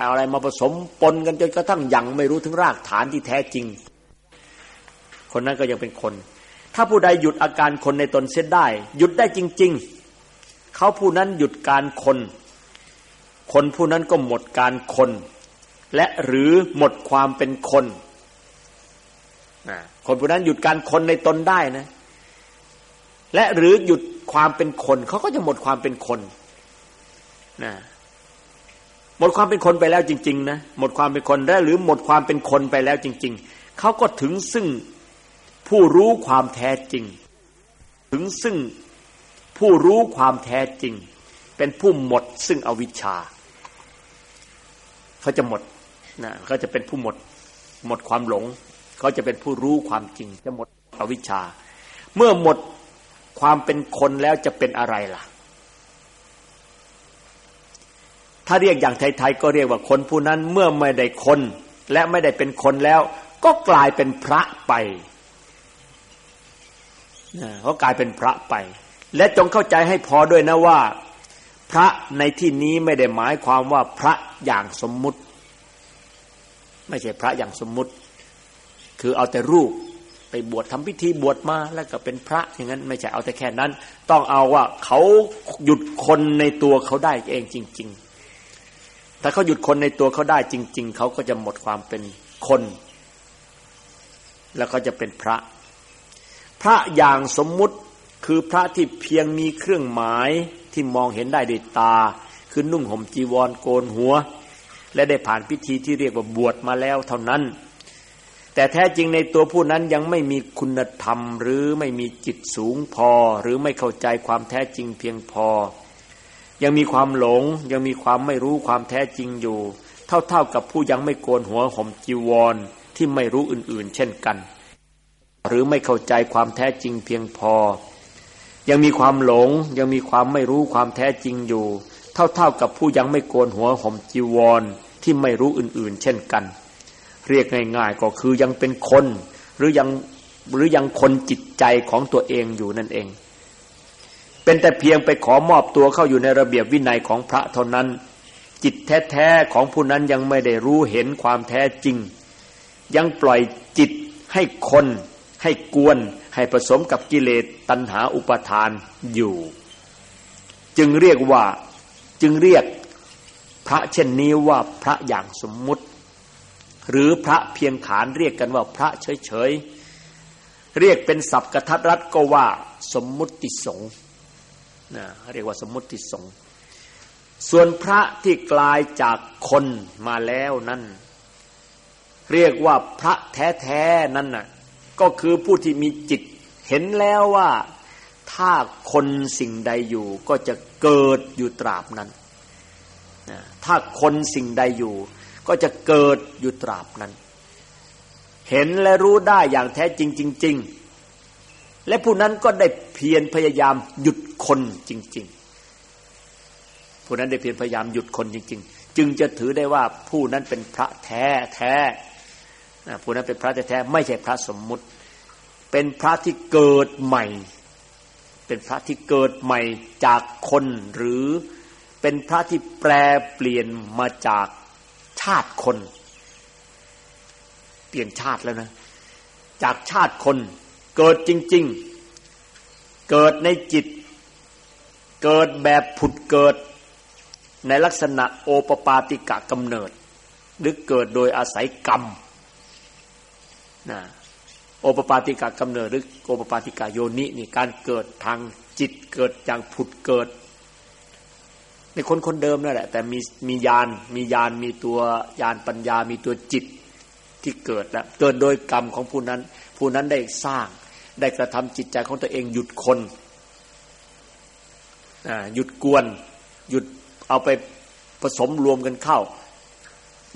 อะไรมาผสมปนกันจนกระทั่งยังไม่รู้ถึงรากฐานที่แท้จริง คนนั้นก็ยังเป็นคน ถ้าผู้ใดหยุดอาการคนในตนเสียได้ หยุดได้จริง ๆ เขาผู้นั้นหยุดการคน คนผู้นั้นก็หมดการคน และหรือหมดความเป็นคนคนผู้นั้นหยุดการคนในตนได้นะ และหรือหยุดความเป็นคนเขาก็จะหมดความเป็นคนนะ หมดความเป็นคนไปแล้วจริง ๆ นะ หมดความเป็นคนและหรือหมดความเป็นคนไปแล้วจริง ๆ เขาก็ถึงซึ่งผู้รู้ความแท้จริง ถึงซึ่งผู้รู้ความแท้จริง เป็นผู้หมดซึ่งอวิชชา เขาจะหมดนะเขาจะเป็นผู้หมด หมดความหลง เขาจะเป็นผู้รู้ความจริง จะหมดอวิชชา เมื่อหมดความเป็นคนแล้วจะเป็นอะไรล่ะ ถ้าเรียกอย่างไทยๆก็เรียกว่าคนผู้นั้นเมื่อไม่ได้คน และไม่ได้เป็นคนแล้ว ก็กลายเป็นพระไปเขากลายเป็นพระไป และจงเข้าใจให้พอด้วยนะว่า พระในที่นี้ไม่ได้หมายความว่าพระอย่างสมมุติ ไม่ใช่พระอย่างสมมุติ คือเอาแต่รูปไปบวชทำพิธีบวชมาแล้วก็เป็นพระอย่างนั้นไม่ใช่เอาแต่แค่นั้น ต้องเอาว่าเขาหยุดคนในตัวเขาได้เองจริง ๆ ถ้าเขาหยุดคนในตัวเขาได้จริง ๆ เขาก็จะหมดความเป็นคน แล้วก็จะเป็นพระ พระอย่างสมมุติคือพระที่เพียงมีเครื่องหมายที่มองเห็นได้ด้วยตา คือนุ่งห่มจีวรโกนหัว และได้ผ่านพิธีที่เรียกว่าบวชมาแล้วเท่านั้น แต่แท้จริงในตัวผู้นั้นยังไม่มีคุณธรรม หรือไม่มีจิตสูงพอ หรือไม่เข้าใจความแท้จริงเพียงพอ ยังมีความหลง ยังมีความไม่รู้ความแท้จริงอยู่ เท่าๆกับผู้ยังไม่โกนหัวห่มจีวรที่ไม่รู้อื่นๆ เช่นกัน หรือไม่เข้าใจความแท้จริงเพียงพอ ยังมีความหลง ยังมีความไม่รู้ความแท้จริงอยู่ เท่าๆกับผู้ยังไม่โกนหัวห่มจีวรที่ไม่รู้อื่นๆ เช่นกัน เรียกง่ายๆก็คือยังเป็นคน หรือยังหรือยังคนจิตใจของตัวเองอยู่นั่นเอง เป็นแต่เพียงไปขอมอบตัวเข้าอยู่ในระเบียบวินัยของพระเท่านั้น จิตแท้ๆของผู้นั้นยังไม่ได้รู้เห็นความแท้จริง ยังปล่อยจิตให้คน ให้กวน ให้ผสมกับกิเลสตัณหาอุปทานอยู่ จึงเรียกว่าจึงเรียกพระเช่นนี้ว่าพระอย่างสมมุติ หรือพระเพียงขานเรียกกันว่าพระเฉยๆเรียกเป็นศัพท์กทัดรัดก็ว่าสมมุติสงฆ์ นะเรียกว่าสมมุติสงฆ์ส่วนพระที่กลายจากคนมาแล้วนั่นเรียกว่าพระแท้ๆนั่นน่ะก็คือผู้ที่มีจิตเห็นแล้วว่าถ้าคนสิ่งใดอยู่ก็จะเกิดอยู่ตราบนั้นถ้าคนสิ่งใดอยู่ ก็จะเกิดอยู่ตราบนั้น เห็นและรู้ได้อย่างแท้จริงจริงๆ และผู้นั้นก็ได้เพียรพยายามหยุดคนจริง ๆ ผู้นั้นได้เพียรพยายามหยุดคนจริง ๆ จึงจะถือได้ว่าผู้นั้นเป็นพระแท้แท้ผู้นั้นเป็นพระแท้ๆไม่ใช่พระสมมุติ เป็นพระที่เกิดใหม่ เป็นพระที่เกิดใหม่จากคนหรือเป็นพระที่แปลเปลี่ยนมาจากชาติคน เปลี่ยนชาติแล้วนะ จากชาติคน เกิดจริง ๆ เกิดในจิต เกิดแบบผุดเกิด ในลักษณะโอปปาติกะกำเนิด หรือเกิดโดยอาศัยกรรมนะโอปปาติกากำเนิดหรือโอปปาติกาโยนินี่การเกิดทางจิตเกิดอย่างผุดเกิด ในคนคนเดิมนั่นแหละ แต่มีมียานมียานมีตัวยานปัญญามีตัวจิตที่เกิดแล้วเกิดโดยกรรมของผู้นั้น ผู้นั้นได้สร้าง ได้กระทำจิตใจของตัวเองหยุดคนหยุดกวน หยุดเอาไปผสมรวมกันเข้า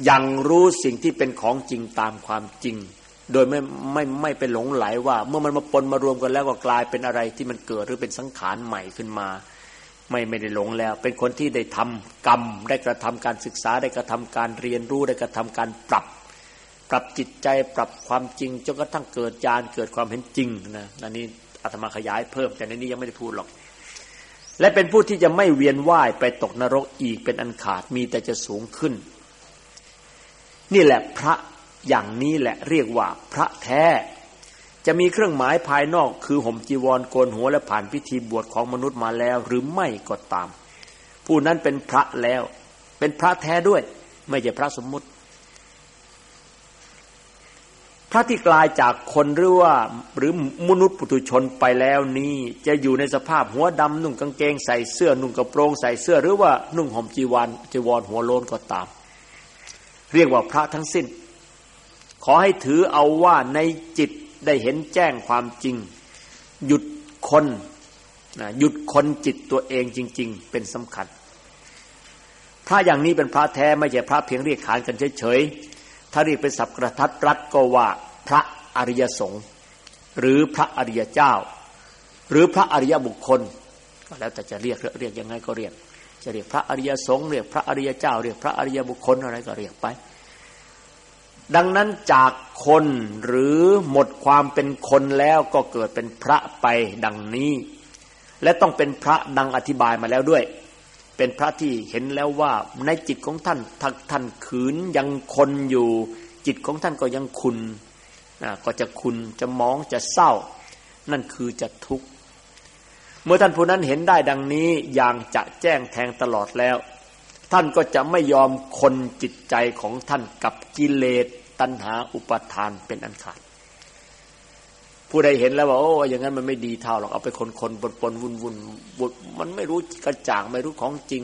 ยังรู้สิ่งที่เป็นของจริงตามความจริง โดยไม่ไม่ไม่ไปหลงไหลว่า เมื่อมันมาปนมารวมกันแล้วก็กลายเป็นอะไรที่มันเกิดหรือเป็นสังขารใหม่ขึ้นมา ไม่ไม่ได้หลงแล้ว เป็นคนที่ได้ทำกรรม ได้กระทำการศึกษาได้กระทำการเรียนรู้ได้กระทำการปรับ ปรับจิตใจปรับความจริงจนกระทั่งเกิดญาณเกิดความเห็นจริงนะอันนี้อาตมาขยายเพิ่ม แต่ในนี้ยังไม่ได้พูดหรอก และเป็นผู้ที่จะไม่เวียนว่ายไปตกนรกอีกเป็นอันขาดมีแต่จะสูงขึ้น นี่แหละพระอย่างนี้แหละเรียกว่าพระแท้ จะมีเครื่องหมายภายนอกคือห่มจีวรโกนหัวและผ่านพิธีบวชของมนุษย์มาแล้ว หรือไม่ก็ตาม ผู้นั้นเป็นพระแล้ว เป็นพระแท้ด้วย ไม่ใช่พระสมมุติ พระที่กลายจากคนหรือว่าหรือมนุษย์ปุถุชนไปแล้วนี้จะอยู่ในสภาพหัวดำนุ่งกางเกงใส่เสื้อนุ่งกระโปรงใส่เสื้อหรือว่านุ่งห่มจีวรจีวรหัวโลนก็ตาม เรียกว่าพระทั้งสิ้น ขอให้ถือเอาว่าในจิตได้เห็นแจ้งความจริง หยุดคนนะหยุดคนจิตตัวเองจริง ๆ เป็นสำคัญพระอย่างนี้เป็นพระแท้ไม่ใช่พระเพียงเรียกขานกันเฉยๆถ้าเรียกเป็นศัพท์กระทัดรัดก็ว่า พระอริยสงฆ์หรือพระอริยเจ้า หรือพระอริยบุคคล ก็แล้วแต่จะเรียกเรียกยังไงก็เรียก จะเรียกพระอริยสงฆ์เรียกพระอริยเจ้า เรียกพระอริยบุคคลอะไรก็เรียกไป ดังนั้นจากคนหรือหมดความเป็นคนแล้วก็เกิดเป็นพระไปดังนี้ และต้องเป็นพระดังอธิบายมาแล้วด้วย เป็นพระที่เห็นแล้วว่าในจิตของท่านถ้าท่านขืนยังคนอยู่ จิตของท่านก็ยังคุณ ก็จะคุณจะมองจะเศร้า นั่นคือจะทุกข์ เมื่อท่านผู้นั้นเห็นได้ดังนี้อย่างจะแจ้งแทงตลอดแล้ว ท่านก็จะไม่ยอมคนจิตใจของท่านกับกิเลสตัณหาอุปาทานเป็นอันขาดผู้ใดเห็นแล้วว่าโอ้อย่างนั้นมันไม่ดีเท่าหรอกเอาไปคนคนปนปนวุ่นวุ่นบุดมันไม่รู้กระจ่างไม่รู้ของจริง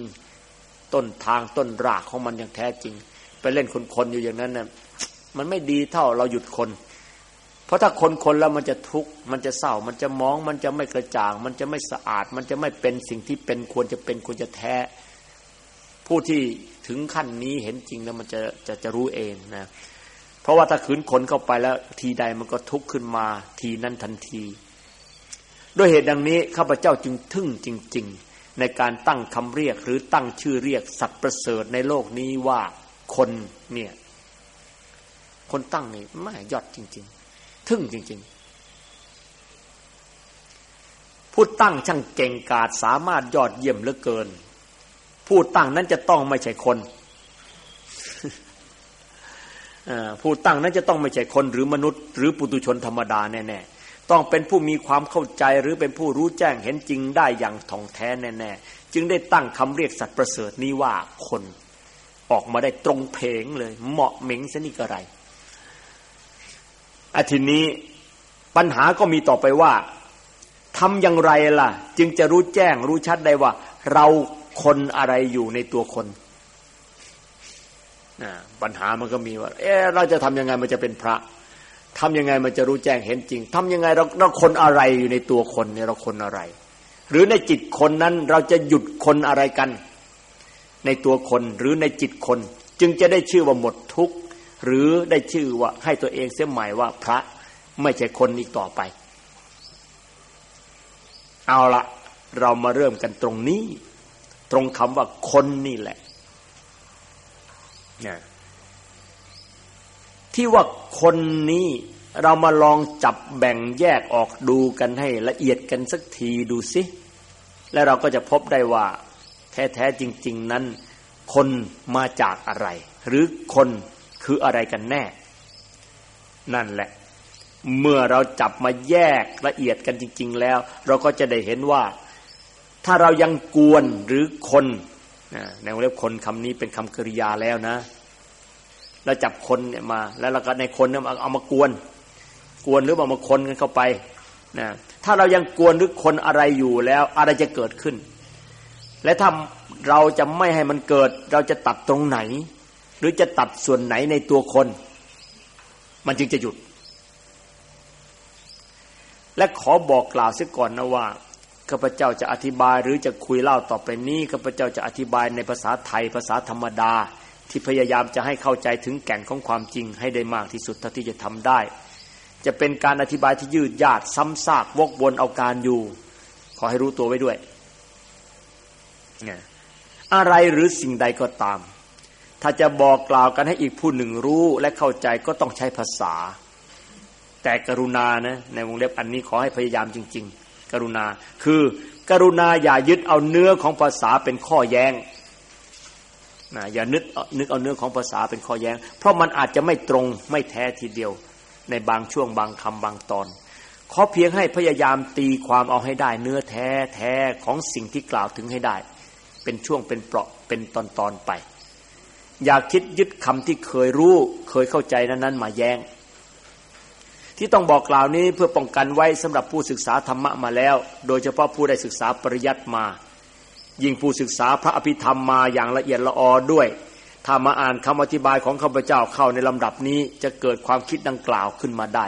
ต้นทางต้นรากของมันอย่างแท้จริง ไปเล่นคนคนอยู่อย่างนั้นน่ะมันไม่ดีเท่าเราหยุดคน เพราะถ้าคนคนแล้วมันจะทุกข์มันจะเศร้า มันจะมอง มันจะไม่กระจ่าง มันจะไม่สะอาด มันจะไม่เป็นสิ่งที่เป็นควรจะเป็นควรจะแท้ ผู้ที่ถึงขั้นนี้เห็นจริงแล้วมันจะจะจะรู้เองนะเพราะว่าถ้าขืนคนเข้าไปแล้ว ทีใดมันก็ทุกข์ขึ้นมา ทีนั้นทันที ด้วยเหตุดังนี้ข้าพเจ้าจึงทึ่งจริง ๆ ในการตั้งคำเรียกหรือตั้งชื่อเรียกสัตว์ประเสริฐในโลกนี้ว่าคนเนี่ย คนตั้งนี่ไม่ยอดจริง ๆ ทึ่งจริง ๆ ผู้ตั้งช่างเก่งกาจสามารถยอดเยี่ยมเหลือเกิน ผู้ตั้งนั้นจะต้องไม่ใช่คนผู้ตั้งนั้นจะต้องไม่ใช่คนหรือมนุษย์ หรือปุตุชนธรรมดาแน่ๆ ต้องเป็นผู้มีความเข้าใจหรือเป็นผู้รู้แจ้งเห็นจริงได้อย่างท่องแท้แน่ๆ จึงได้ตั้งคำเรียกสัตว์ประเสริฐนี้ว่าคน ออกมาได้ตรงเพลงเลย เหมาะเหม็งสนิกอะไร อาทีนี้ปัญหาก็มีต่อไปว่าทำอย่างไรล่ะ จึงจะรู้แจ้งรู้ชัดได้ว่า เราคนอะไรอยู่ในตัวคนปัญหามันก็มีว่า เออเราจะทำยังไงมันจะเป็นพระทำยังไงมันจะรู้แจ้งเห็นจริงทำยังไงเราเราคนอะไรอยู่ในตัวคนเนี่ยเราคนอะไร หรือในจิตคนนั้นเราจะหยุดคนอะไรกัน ในตัวคนหรือในจิตคน จึงจะได้ชื่อว่าหมดทุกข์ หรือได้ชื่อว่าให้ตัวเองเสียใหม่ว่าพระไม่ใช่คนอีกต่อไป เอาละเรามาเริ่มกันตรงนี้ ตรงคำว่าคนนี่แหละที่ว่าคนนี้เรามาลองจับแบ่งแยกออกดูกันให้ละเอียดกันสักทีดูสิแล้วเราก็จะพบได้ว่า แท้ๆจริง ๆ นั้น คนมาจากอะไร หรือคน คืออะไรกันแน่ นั่นแหละ เมื่อเราจับมาแยกละเอียดกันจริง ๆ แล้ว เราก็จะได้เห็นว่า ถ้าเรายังกวนหรือคนในวงเล็บคนคำนี้เป็นคำกริยาแล้วนะเราจับคนเนี่ยมา แล้วเราก็ในคนเนี่ยเอามากวน กวนหรือเอามาคนกันเข้าไปนะถ้าเรายังกวนหรือคนอะไรอยู่แล้ว อะไรจะเกิดขึ้น และถ้าเราจะไม่ให้มันเกิด เราจะตัดตรงไหน หรือจะตัดส่วนไหนในตัวคน มันจึงจะหยุด และขอบอกกล่าวเสียก่อนนะว่าข้าพเจ้าจะอธิบายหรือจะคุยเล่าต่อไปนี้ข้าพเจ้าจะอธิบายในภาษาไทยภาษาธรรมดา ที่พยายามจะให้เข้าใจถึงแก่นของความจริงให้ได้มากที่สุดเท่าที่จะทำได้ จะเป็นการอธิบายที่ยืดยาดซ้ำซากวกวนเอาการอยู่ ขอให้รู้ตัวไว้ด้วย อะไรหรือสิ่งใดก็ตาม ถ้าจะบอกกล่าวกันให้อีกผู้หนึ่งรู้และเข้าใจก็ต้องใช้ภาษา แต่กรุณานะในวงเล็บอันนี้ขอให้พยายามจริง ๆ กรุณาคือกรุณาอย่ายึดเอาเนื้อของภาษาเป็นข้อแย้งนะอย่านึกนึกเอาเนื้อของภาษาเป็นข้อแย้ง เพราะมันอาจจะไม่ตรงไม่แท้ทีเดียว ในบางช่วงบางคำบางตอน ขอเพียงให้พยายามตีความเอาให้ได้ เนื้อแท้แท้ของสิ่งที่กล่าวถึงให้ได้ เป็นช่วงเป็นเปราะเป็นตอนตอนไป อย่าคิดยึดคำที่เคยรู้เคยเข้าใจนั้นๆ มาแย้ง ที่ต้องบอกกล่าวนี้เพื่อป้องกันไว้สำหรับผู้ศึกษาธรรมะมาแล้ว โดยเฉพาะผู้ได้ศึกษาปริยัติมา ยิ่งผู้ศึกษาพระอภิธรรมมาอย่างละเอียดละออด้วยถ้ามาอ่านคำอธิบายของข้าพเจ้าเข้าในลำดับนี้จะเกิดความคิดดังกล่าวขึ้นมาได้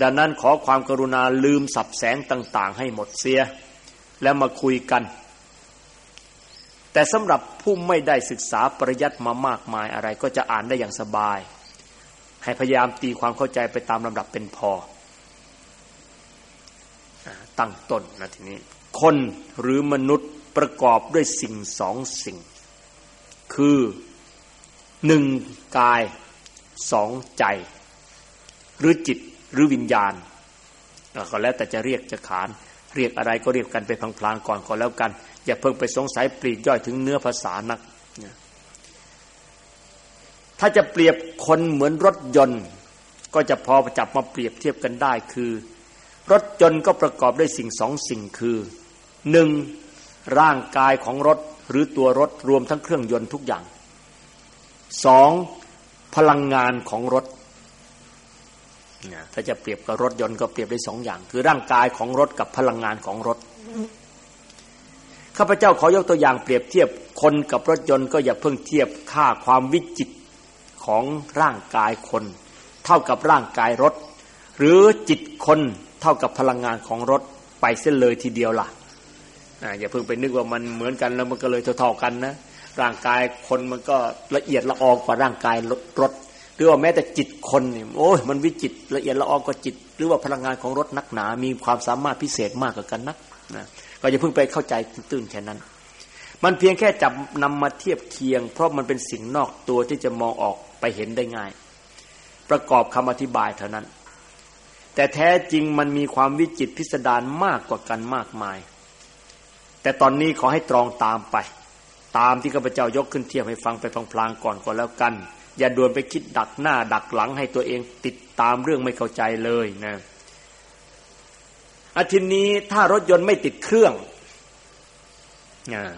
ดังนั้นขอความกรุณาลืมสับแสงต่าง ๆ ให้หมดเสีย แล้วมาคุยกัน แต่สำหรับผู้ไม่ได้ศึกษาปริยัติมามากมายอะไรก็จะอ่านได้อย่างสบาย ให้พยายามตีความเข้าใจไปตามลำดับเป็นพอ ตั้งต้นนะทีนี้ คนหรือมนุษย์ประกอบด้วยสิ่งสองสิ่ง คือหนึ่งกายสองใจ หรือจิตหรือวิญญาณก็แล้วแต่จะเรียกจะขาน เรียกอะไรก็เรียกกันไปพลางๆก่อนก็แล้วกัน อย่าเพิ่งไปสงสัยปลีกย่อยถึงเนื้อภาษานัก ถ้าจะเปรียบคนเหมือนรถยนต์ ก็จะพอจับมาเปรียบเทียบกันได้คือ รถยนต์ก็ประกอบด้วยสิ่งสองสิ่งคือหนึ่งร่างกายของรถหรือตัวรถรวมทั้งเครื่องยนต์ทุกอย่างสองพลังงานของรถ ถ้าจะเปรียบกับรถยนต์ก็เปรียบได้สองอย่าง คือร่างกายของรถกับพลังงานของรถข้าพเจ้าขอยกตัวอย่างเปรียบเทียบคนกับรถยนต์ก็อย่าเพิ่งเทียบค่าความวิจิตของร่างกายคน เท่ากับร่างกายรถ หรือจิตคนเท่ากับพลังงานของรถไปเส้นเลยทีเดียวล่ะอย่าเพิ่งไปนึกว่ามันเหมือนกันแล้วมันก็เลยเท่าๆกันนะร่างกายคนมันก็ละเอียดละออกกว่าร่างกายรถรถ หรือว่าแม้แต่จิตคนนี่โอ้ยมันวิจิตละเอียดละออกว่าจิต หรือว่าพลังงานของรถนักหนา มีความสามารถพิเศษมากกว่ากันนักนะก็อย่าเพิ่งไปเข้าใจตื้นแค่นั้น มันเพียงแค่จับนำมาเทียบเคียง เพราะมันเป็นสิ่งนอกตัวที่จะมองออกไปเห็นได้ง่าย ประกอบคำอธิบายเท่านั้น แต่แท้จริงมันมีความวิจิตพิสดารมากกว่ากันมากมาย แต่ตอนนี้ขอให้ตรองตามไป ตามที่ข้าพเจ้ายกขึ้นเทียบให้ฟังไปพลางๆก่อนก็แล้วกัน อย่าด่วนไปคิดดักหน้า ดักหลังให้ตัวเองติดตามเรื่องไม่เข้าใจเลยนะอาทิตย์นี้ถ้ารถยนต์ไม่ติดเครื่อง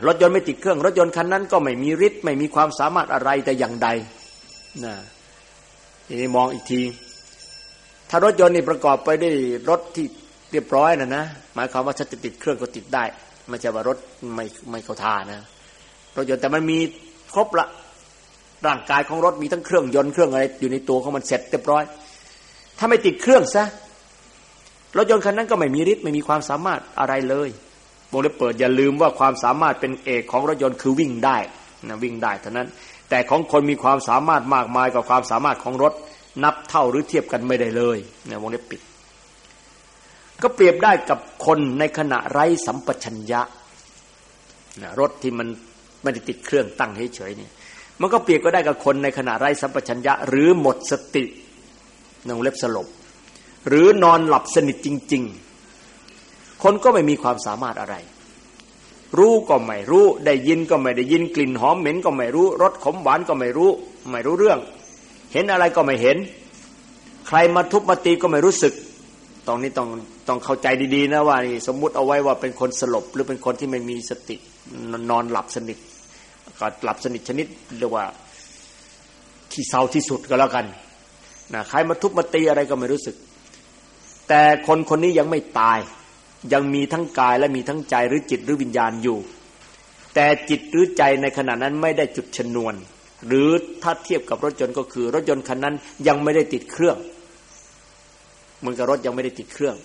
รถยนต์ไม่ติดเครื่อง รถยนต์คันนั้นก็ไม่มีฤทธิ์ไม่มีความสามารถอะไรแต่อย่างใดนะทีนี้มองอีกที ถ้ารถยนต์นี่ประกอบไปด้วยรถที่เรียบร้อยนะนะหมายความว่าถ้าจะติดเครื่องก็ติดได้ไม่ใช่ว่ารถไม่ไม่เข้าท่านะรถยนต์แต่มันมีครบละ ร่างกายของรถมีทั้งเครื่องยนต์เครื่องอะไรอยู่ในตัวของมันเสร็จเรียบร้อย ถ้าไม่ติดเครื่องซะรถยนต์คันนั้นก็ไม่มีฤทธิ์ไม่มีความสามารถอะไรเลยวงเล็บเปิดอย่าลืมว่าความสามารถเป็นเอกของรถยนต์คือวิ่งได้นะวิ่งได้เท่านั้น แต่ของคนมีความสามารถมากมายกว่าความสามารถของรถนับเท่าหรือเทียบกันไม่ได้เลยนะวงเล็บปิด ก็เปรียบได้กับคนในขณะไร้สัมปชัญญะนะรถที่มันไม่ได้ติดเครื่องตั้งเฉยๆเนี่ย มันก็เปรียบก็ได้กับคนในขณะไร้สัมปชัญญะ หรือหมดสตินงเล็บสลบ หรือนอนหลับสนิทจริง ๆ คนก็ไม่มีความสามารถอะไร รู้ก็ไม่รู้ได้ยินก็ไม่ได้ยินกลิ่นหอมเหม็นก็ไม่รู้รสขมหวานก็ไม่รู้ ไม่รู้เรื่อง เห็นอะไรก็ไม่เห็น ใครมาทุบมาตีก็ไม่รู้สึกตรงนี้ต้องต้องเข้าใจดีๆนะว่านี่สมมุติเอาไว้ว่าเป็นคนสลบหรือเป็นคนที่ไม่มีสตินอนหลับสนิท ก็หลับสนิทชนิดเรียกว่าที่เศร้าที่สุดก็แล้วกันนะใครมาทุบมาตีอะไรก็ไม่รู้สึก แต่คนคนนี้ยังไม่ตาย ยังมีทั้งกายและมีทั้งใจหรือจิตหรือวิญญาณอยู่ แต่จิตหรือใจในขณะนั้นไม่ได้จุดชนวน หรือถ้าเทียบกับรถยนต์ก็คือ รถยนต์คันนั้นยังไม่ได้ติดเครื่องเหมือนกับรถยังไม่ได้ติดเครื่อง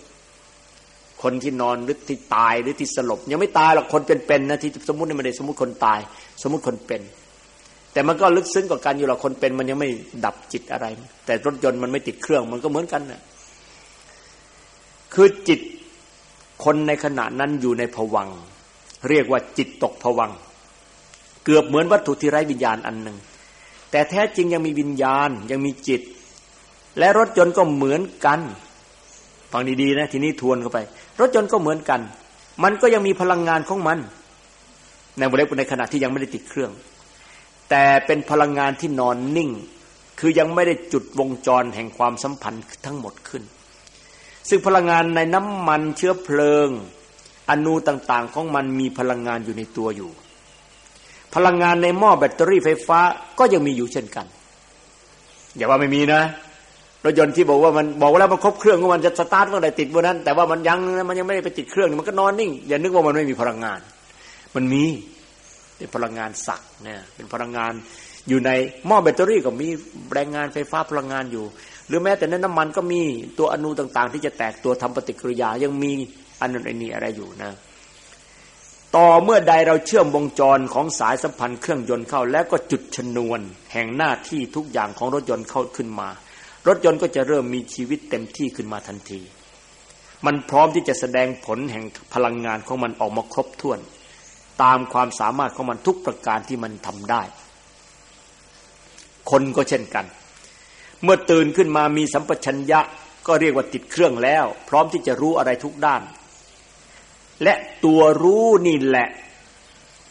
คนที่นอนหรือที่ตายหรือที่สลบ ยังไม่ตายหรอกคนเป็นๆนะที่สมมติไม่ได้สมมติคนตาย สมมติคนเป็น แต่มันก็ลึกซึ้งกว่ากันอยู่หรอกคนเป็นมันยังไม่ดับจิตอะไร แต่รถยนต์มันไม่ติดเครื่องมันก็เหมือนกันน่ะคือจิตคนในขณะนั้นอยู่ในผวัง เรียกว่าจิตตกผวัง เกือบเหมือนวัตถุที่ไร้วิญญาณอันหนึ่งแต่แท้จริงยังมีวิญญาณยังมีจิต และรถยนต์ก็เหมือนกันฟังดีๆนะทีนี้ทวนเข้าไป รถยนต์ก็เหมือนกัน มันก็ยังมีพลังงานของมัน ในบริเวณในขณะที่ยังไม่ได้ติดเครื่อง แต่เป็นพลังงานที่นอนนิ่ง คือยังไม่ได้จุดวงจรแห่งความสัมพันธ์ทั้งหมดขึ้น ซึ่งพลังงานในน้ำมันเชื้อเพลิง อนูต่างๆ ของมันมีพลังงานอยู่ในตัวอยู่ พลังงานในหม้อแบตเตอรี่ไฟฟ้าก็ยังมีอยู่เช่นกัน อย่าว่าไม่มีนะรถยนต์ที่บอกว่ามันบอกว่าแล้วมันครบเครื่องของมันจะสตาร์ทเมื่อไหร่ติดบนนั้น แต่ว่ามันยังมันยังไม่ได้ไปติดเครื่องมันก็นอนนิ่งอย่านึกว่ามันไม่มีพลังงาน มันมีเป็นพลังงานสักเนี่ยเป็นพลังงานอยู่ในหม้อแบตเตอรี่ก็มีแรงงานไฟฟ้าพลังงานอยู่ หรือแม้แต่ในน้ำมันก็มีตัวอนูต่างๆ ที่จะแตกตัวทำปฏิกิริยายังมีอันนั้นอันนี้อะไรอยู่นะ ต่อเมื่อใดเราเชื่อมวงจรของสายสัมพันธ์เครื่องยนต์เข้า แล้วก็จุดชนวน แห่งหน้าที่ทุกอย่างของรถยนต์เข้าขึ้นมา รถยนต์ก็จะเริ่มมีชีวิตเต็มที่ขึ้นมาทันที มันพร้อมที่จะแสดงผลแห่งพลังงานของมันออกมาครบถ้วน ตามความสามารถของมันทุกประการที่มันทำได้ คนก็เช่นกัน เมื่อตื่นขึ้นมามีสัมปชัญญะก็เรียกว่าติดเครื่องแล้ว พร้อมที่จะรู้อะไรทุกด้าน และตัวรู้นี่แหละ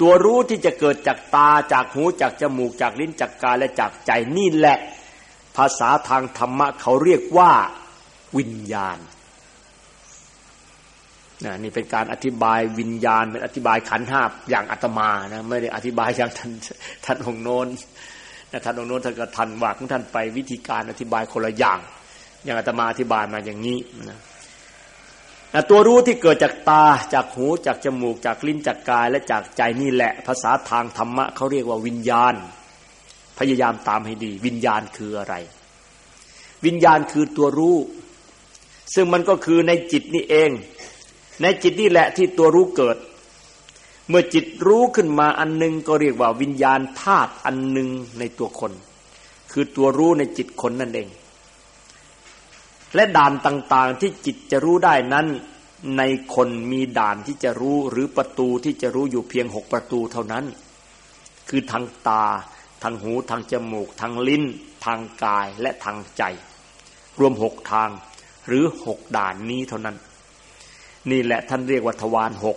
ตัวรู้ที่จะเกิดจากตาจากหูจากจมูกจากลิ้นจากกายและจากใจนี่แหละ ภาษาทางธรรมะเขาเรียกว่า วิญญาณ นะนี่เป็นการอธิบายวิญญาณ เป็นอธิบายขันห้าอย่างอาตมานะไม่ได้อธิบายอย่างท่านท่านองโนนนะท่านองโนนท่านก็ทันว่าของท่านไปวิธีการอธิบายคนละอย่าง อย่างอาตมาอธิบายมาอย่างนี้นะนะตัวรู้ที่เกิดจากตาจากหูจากจมูก จากลิ้นจากกายและจากใจนี่แหละ ภาษาทางธรรมะเขาเรียกว่าวิญญาณ พยายามตามให้ดี วิญญาณคืออะไร วิญญาณคือตัวรู้ ซึ่งมันก็คือในจิตนี่เอง ในจิตนี่แหละที่ตัวรู้เกิด เมื่อจิตรู้ขึ้นมาอันหนึ่งก็เรียกว่าวิญญาณธาตุอันหนึ่งในตัวคน คือตัวรู้ในจิตคนนั่นเอง และด่านต่างๆที่จิตจะรู้ได้นั้น ในคนมีด่านที่จะรู้หรือประตูที่จะรู้อยู่เพียงหกประตูเท่านั้น คือทางตา ทางหูทางจมูก ทางลิ้น ทางกายและทางใจ รวมหกทางหรือหกด่านนี้เท่านั้น นี่แหละท่านเรียกว่าทวารหก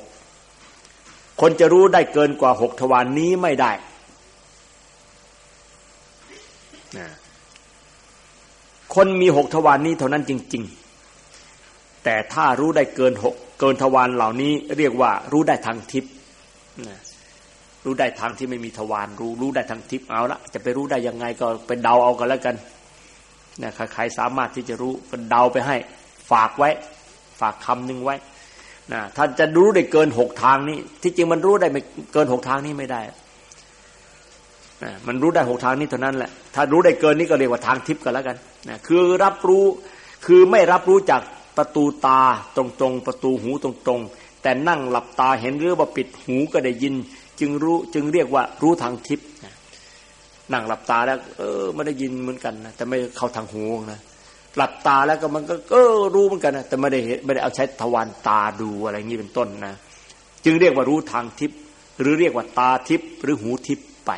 คนจะรู้ได้เกินกว่าหกทวารนนี้ไม่ได้นะคนมีหกทวารนนี้เท่านั้นจริง ๆ แต่ถ้ารู้ได้เกินหกเกินทวารเหล่านี้เรียกว่ารู้ได้ทางทิพย์นะรู้ได้ทางที่ไม่มีทวารรู้รู้ได้ทางทิพย์เอาละจะไปรู้ได้ยังไงก็ไปเดาเอากันแล้วกันนะใครสามารถที่จะรู้ก็เดาไปให้ ฝากไว้ ฝากคำหนึ่งไว้ นะท่านจะรู้ได้เกินหกทางนี้ ที่จริงมันรู้ได้ไม่เกินหกทางนี้ไม่ได้นะมันรู้ได้หกทางนี้เท่านั้นแหละ ถ้ารู้ได้เกินนี้ก็เรียกว่าทางทิพย์กันแล้วกันนะคือรับรู้คือไม่รับรู้จากประตูตาตรงๆ ประตูหูตรงๆ แต่นั่งหลับตาเห็นหรือว่าปิดหูก็ได้ยิน จึงรู้จึงเรียกว่ารู้ทางทิพย์นั่งหลับตาแล้ว เออไม่ได้ยินเหมือนกันนะแต่ไม่เข้าทางหูนะ หลับตาแล้วก็มันก็เออรู้เหมือนกันนะแต่ไม่ได้ไม่ได้เอาใช้ทวารตาดูอะไรอย่างนี้เป็นต้นนะ จึงเรียกว่ารู้ทางทิพย์หรือเรียกว่าตาทิพย์หรือหูทิพย์ไป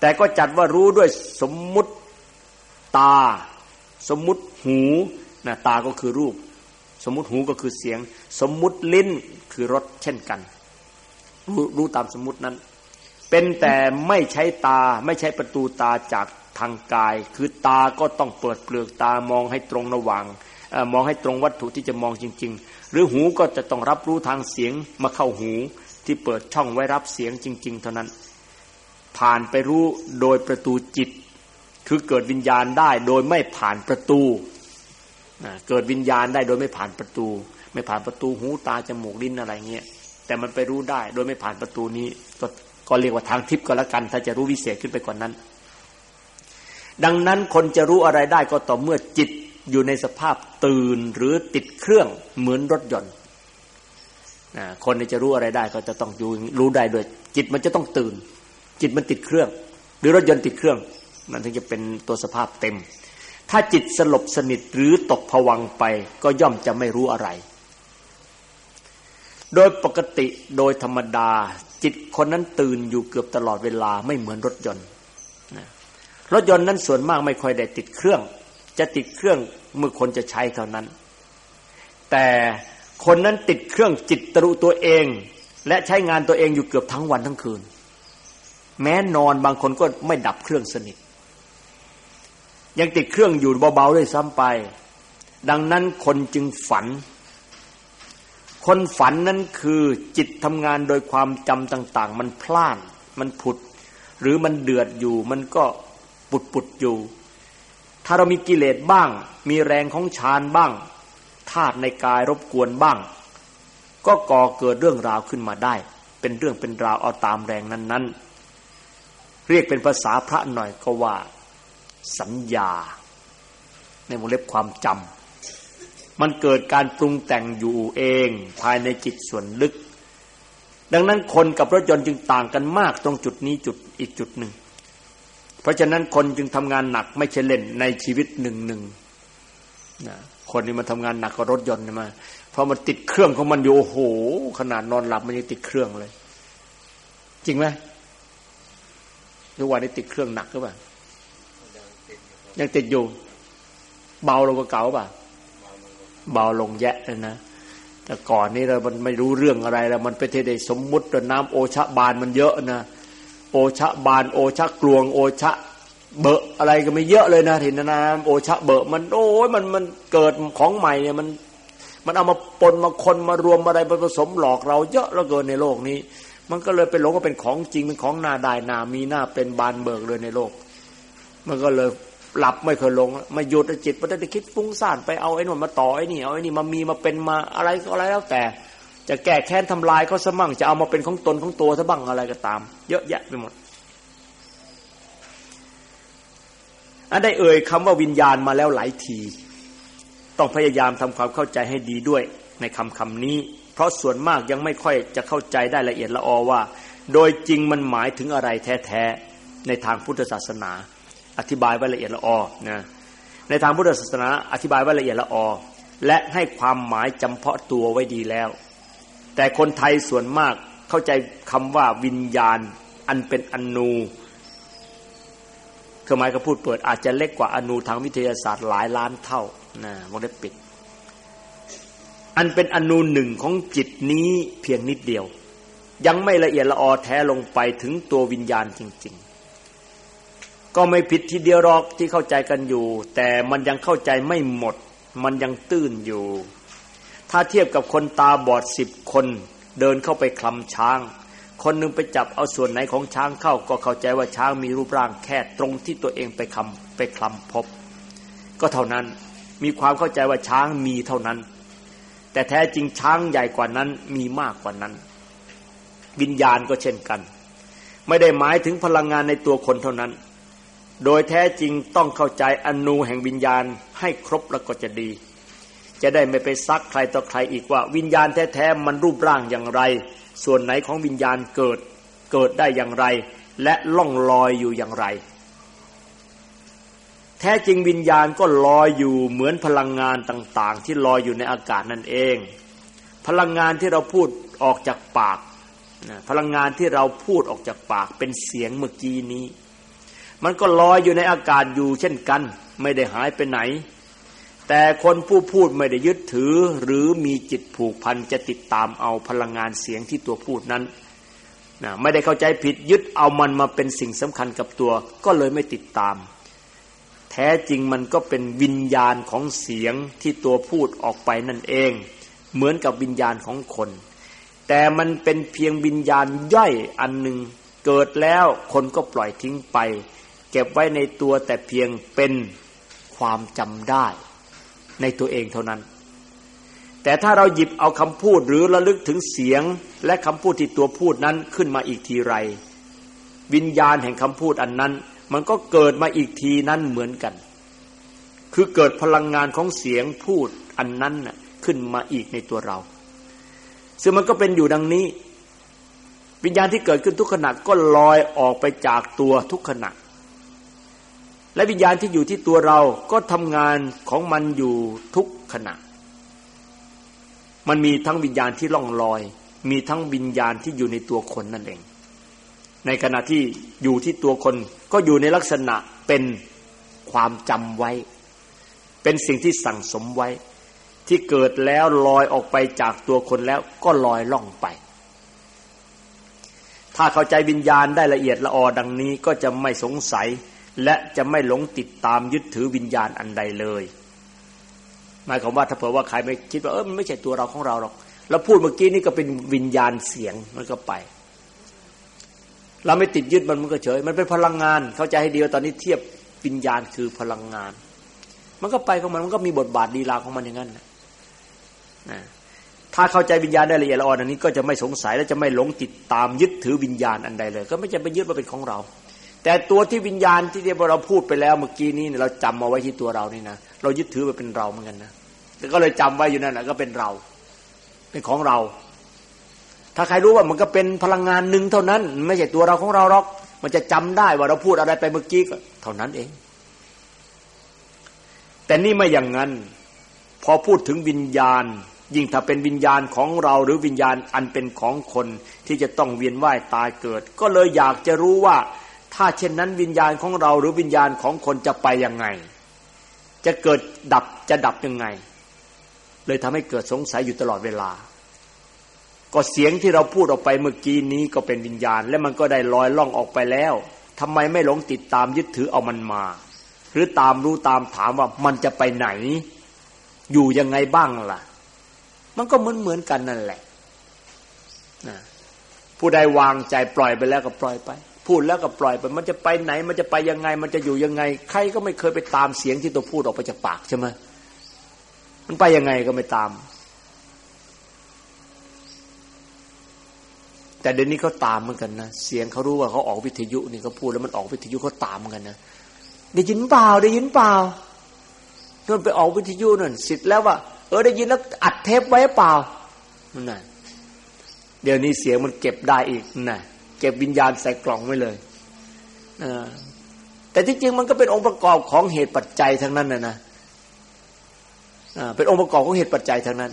แต่ก็จัดว่ารู้ด้วยสมมุติตา สมมุติหูนะตาก็คือรูป สมมุติหูก็คือเสียง สมมุติลิ้นคือรสเช่นกัน รู้รู้ตามสมมุตินั้น เป็นแต่ไม่ใช้ตาไม่ใช้ประตูตาจาก ทางกาย คือตาก็ต้องเปิดเปลือกตามองให้ตรงระหว่างมองให้ตรงวัตถุที่จะมองจริง ๆ หรือหูก็จะต้องรับรู้ทางเสียงมาเข้าหูที่เปิดช่องไว้รับเสียงจริง ๆ เท่านั้น ผ่านไปรู้โดยประตูจิต คือเกิดวิญญาณได้โดยไม่ผ่านประตูเกิดวิญญาณได้โดยไม่ผ่านประตู ไม่ผ่านประตูหูตาจมูกลิ้นอะไรเงี้ยแต่มันไปรู้ได้โดยไม่ผ่านประตูนี้ก็ก็เรียกว่าทางทิพย์ก็แล้วกัน ถ้าจะรู้วิเศษขึ้นไปกว่านนั้น ดังนั้นคนจะรู้อะไรได้ก็ต่อเมื่อจิตอยู่ในสภาพตื่นหรือติดเครื่องเหมือนรถยนต์คนจะรู้อะไรได้ก็จะต้องอยู่รู้ได้ด้วยจิตมันจะต้องตื่น จิตมันติดเครื่อง หรือรถยนต์ติดเครื่อง มันถึงจะเป็นตัวสภาพเต็ม ถ้าจิตสลบสนิทหรือตกผวังไปก็ย่อมจะไม่รู้อะไร โดยปกติโดยธรรมดา จิตคนนั้นตื่นอยู่เกือบตลอดเวลาไม่เหมือนรถยนต์ รถยนต์นั้นส่วนมากไม่ค่อยได้ติดเครื่อง จะติดเครื่องเมื่อคนจะใช้เท่านั้น แต่คนนั้นติดเครื่องจิตตรุตัวเอง และใช้งานตัวเองอยู่เกือบทั้งวันทั้งคืน แม้นอนบางคนก็ไม่ดับเครื่องสนิท ยังติดเครื่องอยู่เบาๆด้วยซ้ำไป ดังนั้นคนจึงฝัน คนฝันนั้นคือจิตทำงานโดยความจำต่าง ๆ มันพล่านมันผุด หรือมันเดือดอยู่มันก็ ปุดปุดอยู่ ถ้าเรามีกิเลสบ้าง มีแรงของฌานบ้างธาตุในกายรบกวนบ้าง ก็ก่อเกิดเรื่องราวขึ้นมาได้ เป็นเรื่องเป็นราวเอาตามแรงนั้น ๆ เรียกเป็นภาษาพระหน่อยก็ว่า สัญญา ในวงเล็บความจำมันเกิดการปรุงแต่งอยู่เองภายในจิตส่วนลึกดังนั้นคนกับรถยนต์จึงต่างกันมากตรงจุดนี้จุดอีกจุดหนึ่ง เพราะฉะนั้นคนจึงทำงานหนักไม่ใช่เล่นในชีวิตหนึ่งหนึ่งนะคนนี้มาทำงานหนักก็รถยนต์มา เพราะมันติดเครื่องของมันอยู่โอ้โหขนาดนอนหลับมันยังติดเครื่องเลย จริงไหมทุกวันนี้ติดเครื่องหนักหรือเปล่ายังติดอยู่ เบาลงกว่าเก่าป่ะเบาลงแยะเลยนะแต่ก่อนนี้เรามันไม่รู้เรื่องอะไรแล้ว มันไปเทได้สมมุติน้ำโอชะบานมันเยอะนะ โอชะบานโอชะกลวง โอชะเบอะอะไรก็ไม่เยอะเลยนะถิ่นน้ำโอชะเบอะมันโอ้ยมันมันเกิดของใหม่เนี่ยมันมันเอามาปนมาคนมารวมอะไรผสมหลอกเราเยอะเหลือเกินในโลกนี้ มันก็เลยไปหลงว่าเป็นของจริงเป็นของนาได้นามีหน้าเป็นบานเบิกเลยในโลก มันก็เลยหลับไม่เคยลงมาหยุดจิตมันได้คิดฟุ้งซ่านไปเอาไอ้นนมาต่อไอ้นี่เอาไอ้นี่มามีมาเป็นมาอะไรก็อะไรแล้วแต่ จะแก้แค้นทำลายเขาสมั่งจะเอามาเป็นของตนของตัวซะบ้างอะไรก็ตาม เยอะแยะไปหมดอันได้เอ่ยคำว่าวิญญาณมาแล้วหลายที ต้องพยายามทำความเข้าใจให้ดีด้วยในคำคำนี้ เพราะส่วนมากยังไม่ค่อยจะเข้าใจได้ละเอียดละออว่า โดยจริงมันหมายถึงอะไรแท้ๆในทางพุทธศาสนา อธิบายไว้ละเอียดละออนะในทางพุทธศาสนา อธิบายไว้ละเอียดละออและให้ความหมายจำเพาะตัวไว้ดีแล้ว แต่คนไทยส่วนมากเข้าใจคำว่าวิญญาณ อันเป็นอนูเครื่องหมายก็พูดเปิดอาจจะเล็กกว่าอนูทางวิทยาศาสตร์หลายล้านเท่านะวงเล็บปิด อันเป็นอนูหนึ่งของจิตนี้เพียงนิดเดียว ยังไม่ละเอียดละออแท้ลงไปถึงตัววิญญาณจริง ๆ ก็ไม่ผิดทีเดียวหรอกที่เข้าใจกันอยู่ แต่มันยังเข้าใจไม่หมด มันยังตื้นอยู่ ถ้าเทียบกับคนตาบอดสิบคนเดินเข้าไปคลำช้าง คนหนึ่งไปจับเอาส่วนไหนของช้างเข้าก็เข้าใจว่าช้างมีรูปร่างแค่ตรงที่ตัวเองไปคำไปคลำพบ ก็เท่านั้นมีความเข้าใจว่าช้างมีเท่านั้น แต่แท้จริงช้างใหญ่กว่านั้นมีมากกว่านั้น วิญญาณก็เช่นกัน ไม่ได้หมายถึงพลังงานในตัวคนเท่านั้น โดยแท้จริงต้องเข้าใจอนูแห่งวิญญาณให้ครบแล้วก็จะดี จะได้ไม่ไปซักใครต่อใครอีกว่า วิญญาณแท้ๆมันรูปร่างอย่างไร ส่วนไหนของวิญญาณเกิดเกิดได้อย่างไร และล่องลอยอยู่อย่างไร แท้จริงวิญญาณก็ลอยอยู่เหมือนพลังงานต่างๆ ที่ลอยอยู่ในอากาศนั่นเอง พลังงานที่เราพูดออกจากปากพลังงานที่เราพูดออกจากปากเป็นเสียงเมื่อกี้นี้ มันก็ลอยอยู่ในอากาศอยู่เช่นกัน ไม่ได้หายไปไหน แต่คนผู้พูดไม่ได้ยึดถือ หรือมีจิตผูกพันจะติดตามเอาพลังงานเสียงที่ตัวพูดนั้นนะไม่ได้เข้าใจผิดยึดเอามันมาเป็นสิ่งสำคัญกับตัว ก็เลยไม่ติดตาม แท้จริงมันก็เป็นวิญญาณของเสียงที่ตัวพูดออกไปนั่นเอง เหมือนกับวิญญาณของคน แต่มันเป็นเพียงวิญญาณย่อยอันหนึ่งเกิดแล้วคนก็ปล่อยทิ้งไป เก็บไว้ในตัวแต่เพียงเป็นความจำได้ ในตัวเองเท่านั้น แต่ถ้าเราหยิบเอาคำพูดหรือระลึกถึงเสียงและคำพูดที่ตัวพูดนั้นขึ้นมาอีกทีไร วิญญาณแห่งคำพูดอันนั้น มันก็เกิดมาอีกทีนั้นเหมือนกัน คือเกิดพลังงานของเสียงพูดอันนั้นขึ้นมาอีกในตัวเรา ซึ่งมันก็เป็นอยู่ดังนี้ วิญญาณที่เกิดขึ้นทุกขณะก็ลอยออกไปจากตัวทุกขณะ และวิญญาณที่อยู่ที่ตัวเราก็ทำงานของมันอยู่ทุกขณะ มันมีทั้งวิญญาณที่ล่องลอย มีทั้งวิญญาณที่อยู่ในตัวคนนั่นเอง ในขณะที่อยู่ที่ตัวคนก็อยู่ในลักษณะเป็นความจำไว้ เป็นสิ่งที่สั่งสมไว้ ที่เกิดแล้วลอยออกไปจากตัวคนแล้วก็ลอยล่องไป ถ้าเข้าใจวิญญาณได้ละเอียดละออดังนี้ก็จะไม่สงสัย และจะไม่หลงติดตามยึดถือวิญญาณอันใดเลย หมายความว่าถ้าเผื่อว่าใครไม่คิดว่าเออมันไม่ใช่ตัวเราของเราหรอกเราพูดเมื่อกี้นี่ก็เป็นวิญญาณเสียงมันก็ไป เราไม่ติดยึดมันมันก็เฉย มันเป็นพลังงาน เข้าใจให้ดีว่าตอนนี้เทียบวิญญาณคือพลังงาน มันก็ไปของมันมันก็มีบทบาทดีลาของมันอย่างนั้นนะถ้าเข้าใจวิญญาณได้ละเอียดละอ่อนอันนี้ก็จะไม่สงสัยและจะไม่หลงติดตามยึดถือวิญญาณอันใดเลย ก็ไม่จะไปยึดว่าเป็นของเรา แต่ตัวที่วิญญาณที่เราพูดไปแล้วเมื่อกี้นี้เราจำมาไว้ที่ตัวเรานี่นะเรายึดถือไปเป็นเราเหมือนกันนะก็เลยจำไว้อยู่นั่นแหละก็เป็นเรา เป็นของเรา ถ้าใครรู้ว่ามันก็เป็นพลังงานหนึ่งเท่านั้น ไม่ใช่ตัวเราของเราหรอก มันจะจำได้ว่าเราพูดอะไรไปเมื่อกี้ก็เท่านั้นเอง แต่นี่ไม่อย่างนั้น พอพูดถึงวิญญาณ ยิ่งถ้าเป็นวิญญาณของเราหรือวิญญาณอันเป็นของคนที่จะต้องเวียนว่ายตายเกิด ก็เลยอยากจะรู้ว่า ถ้าเช่นนั้นวิญญาณของเราหรือวิญญาณของคนจะไปยังไง จะเกิดดับจะดับยังไง เลยทำให้เกิดสงสัยอยู่ตลอดเวลา ก็เสียงที่เราพูดออกไปเมื่อกี้นี้ก็เป็นวิญญาณ และมันก็ได้ลอยล่องออกไปแล้วทำไมไม่หลงติดตามยึดถือเอามันมา หรือตามรู้ตามถามว่ามันจะไปไหน อยู่ยังไงบ้างล่ะ มันก็เหมือนเหมือนกันนั่นแหละนะผู้ใดวางใจปล่อยไปแล้วก็ปล่อยไป พูดแล้วก็ปล่อยไป มันจะไปไหน มันจะไปยังไง มันจะอยู่ยังไง ใครก็ไม่เคยไปตามเสียงที่ตัวพูดออกไปจากปากใช่ไหมมันไปยังไงก็ไม่ตาม แต่เดี๋ยวนี้เขาตามเหมือนกันนะ เสียงเขารู้ว่าเขาออกวิทยุนี่เขาพูดแล้วมันออกวิทยุเขาตามเหมือนกันนะได้ยินเปล่าได้ยินเปล่าน่นไปออกวิทยุนั่นสิทธิ์แล้วว่า เออได้ยินแล้วอัดเทปไว้เปล่านั่นเดี๋ยวนี้เสียงมันเก็บได้อีกนะ เก็บวิญญาณใส่กล่องไว้เลยแต่ที่จริงมันก็เป็นองค์ประกอบของเหตุปัจจัยทั้งนั้นนะนะเป็นองค์ประกอบของเหตุปัจจัยทั้งนั้น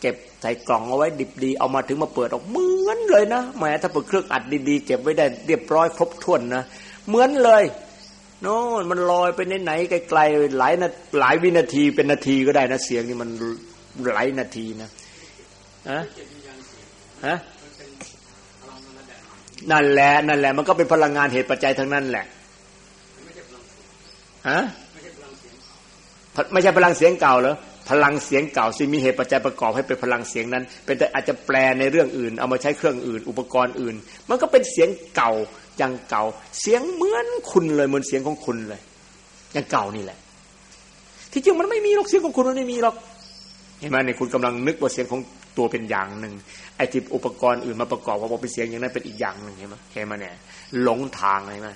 เก็บใส่กล่องเอาไว้ดิบดี เอามาถึงมาเปิดออกเหมือนเลยนะแม้ถ้าเปิดเครื่องอัดดีๆเก็บไว้ได้เรียบร้อยครบถ้วนนะเหมือนเลยโน่นมันลอยไปไหนๆไกลๆหลายนาหลายวินาทีเป็นนาทีก็ได้นะเสียงนี่มันหลายนาทีนะฮะฮะ นั่นแหละ นั่นแหละ มันก็เป็นพลังงานเหตุปัจจัยทั้งนั้นแหละฮะไม่ใช่พลังเสียงเก่าเหรอพลังเสียงเก่าซึ่งมีเหตุปัจจัยประกอบให้เป็นพลังเสียงนั้น เป็นแต่อาจจะแปลในเรื่องอื่น เอามาใช้เครื่องอื่น อุปกรณ์อื่น มันก็เป็นเสียงเก่าอย่างเก่า เสียงเหมือนคุณเลยเหมือนเสียงของคุณเลยอย่างเก่านี่แหละ ที่จริงมันไม่มีหรอกเสียงของคุณมันไม่มีหรอกเห็นไหมเนี่ยคุณกำลังนึกว่าเสียงของ ตัวเป็นอย่างหนึ่งไอ้ที่อุปกรณ์อื่นมาประกอบว่าเป็นเสียงอย่างนั้นเป็นอีกอย่างหนึ่งเห็นไหมเห็นไหมเนี่ยหลงทางเห็นไหม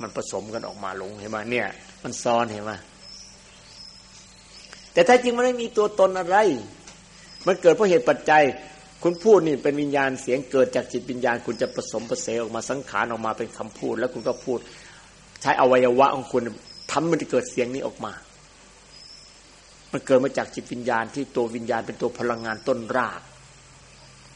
มันผสมกันออกมาหลงเห็นไหมเนี่ย มันซ้อนเห็นไหมแต่แท้จริงมันไม่มีตัวตนอะไร มันเกิดเพราะเหตุปัจจัย คุณพูดนี่เป็นวิญญาณเสียงเกิดจากจิตวิญญาณ คุณจะผสมประเสออกมาสังขารออกมาเป็นคำพูด แล้วคุณก็พูด ใช้อวัยวะของคุณทำมันจะเกิดเสียงนี้ออกมา มันเกิดมาจากจิตวิญญาณที่ตัววิญญาณเป็นตัวพลังงานต้นราก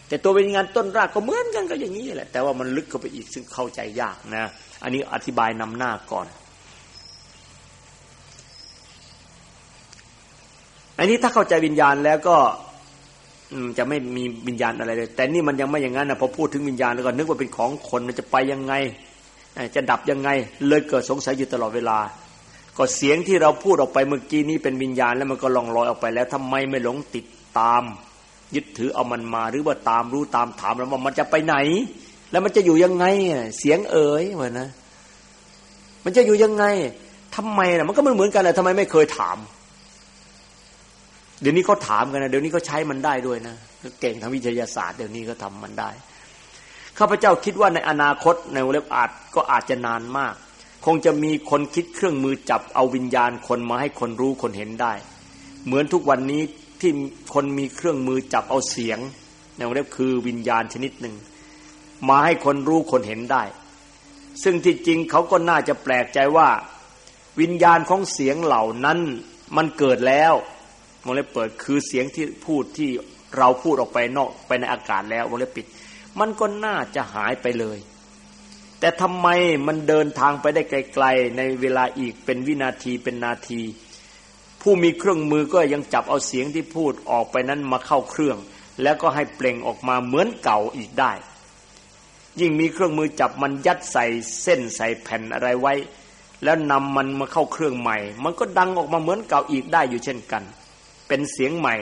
แต่ตัววิญญาณต้นรากก็เหมือนกันก็อย่างนี้แหละ แต่ว่ามันลึกเข้าไปอีกซึ่งเข้าใจยากนะ อันนี้อธิบายนำหน้าก่อน อันนี้ถ้าเข้าใจวิญญาณแล้วก็จะไม่มีวิญญาณอะไรเลย แต่นี่มันยังไม่อย่างนั้นนะพอพูดถึงวิญญาณแล้วก็นึกว่าเป็นของคนมันจะไปยังไงจะดับยังไง เลยเกิดสงสัยอยู่ตลอดเวลา ก็เสียงที่เราพูดออกไปเมื่อกี้นี้เป็นวิญญาณแล้วมันก็ลองลอยออกไปแล้วทำไมไม่หลงติดตาม ยึดถือเอามันมาหรือว่าตามรู้ตามถามแล้วว่ามันจะไปไหน แล้วมันจะอยู่ยังไงเสียงเอ๋ยเหมือนนะมันจะอยู่ยังไงทำไมนะมันก็ไม่เหมือนกันเลยทำไมไม่เคยถาม เดี๋ยวนี้เขาถามกันนะเดี๋ยวนี้เขาใช้มันได้ด้วยนะเก่งทางวิทยาศาสตร์เดี๋ยวนี้ก็ทำมันได้ข้าพเจ้าคิดว่าในอนาคตในวงเล็บอาจก็อาจจะนานมาก งจะมีคนคิดเครื่องมือจับเอาวิญญาณคนมาให้คนรู้คนเห็นได้ เหมือนทุกวันนี้ที่คนมีเครื่องมือจับเอาเสียงในวงเล็บคือวิญญาณชนิดหนึ่ง มาให้คนรู้คนเห็นได้ ซึ่งที่จริงเขาก็น่าจะแปลกใจว่า วิญญาณของเสียงเหล่านั้นมันเกิดแล้ววงเล็บเปิดคือเสียงที่พูดที่เราพูดออกไปนอกไปในอากาศแล้ววงเล็บปิด มันก็น่าจะหายไปเลย แต่ทำไมมันเดินทางไปได้ไกล ๆ ในเวลาอีกเป็นวินาทีเป็นนาที ผู้มีเครื่องมือก็ยังจับเอาเสียงที่พูดออกไปนั้นมาเข้าเครื่อง แล้วก็ให้เปล่งออกมาเหมือนเก่าอีกได้ ยิ่งมีเครื่องมือจับมันยัดใส่เส้นใส่แผ่นอะไรไว้ แล้วนำมันมาเข้าเครื่องใหม่ มันก็ดังออกมาเหมือนเก่าอีกได้อยู่เช่นกัน เป็นเสียงใหม่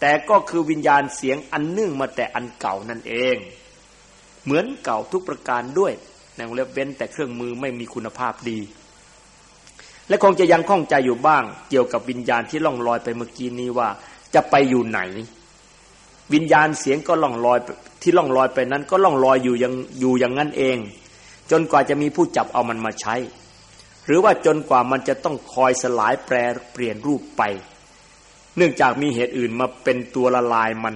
แต่ก็คือวิญญาณเสียงอันเนื่องมาแต่อันเก่านั่นเอง เหมือนเก่าทุกประการด้วย ในวงเล็บเว้นแต่เครื่องมือไม่มีคุณภาพดี และคงจะยังข้องใจอยู่บ้าง เกี่ยวกับวิญญาณที่ล่องลอยไปเมื่อกี้นี้ว่าจะไปอยู่ไหน วิญญาณเสียงก็ล่องลอยที่ล่องลอยไปนั้น ก็ล่องลอยอยู่ยังอยู่อย่างนั้นเอง จนกว่าจะมีผู้จับเอามันมาใช้ หรือว่าจนกว่ามันจะต้องคอยสลายแปรเปลี่ยนรูปไป เนื่องจากมีเหตุอื่นมาเป็นตัวละลายมัน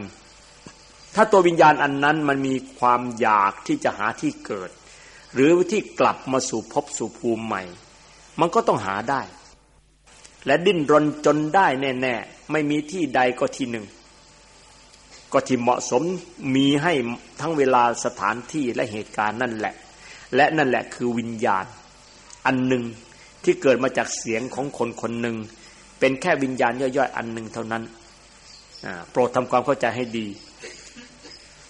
ถ้าตัววิญญาณอันนั้นมันมีความอยากที่จะหาที่เกิด หรือที่กลับมาสู่ภพสู่ภูมิใหม่ มันก็ต้องหาได้ และดิ้นรนจนได้แน่ ๆ ไม่มีที่ใดก็ที่หนึ่ง ก็ที่เหมาะสมมีให้ทั้งเวลาสถานที่และเหตุการณ์นั่นแหละ และนั่นแหละคือวิญญาณ อันหนึ่งที่เกิดมาจากเสียงของคนคนหนึ่ง เป็นแค่วิญญาณย่อยๆ อันหนึ่งเท่านั้นโปรดทำความเข้าใจให้ดี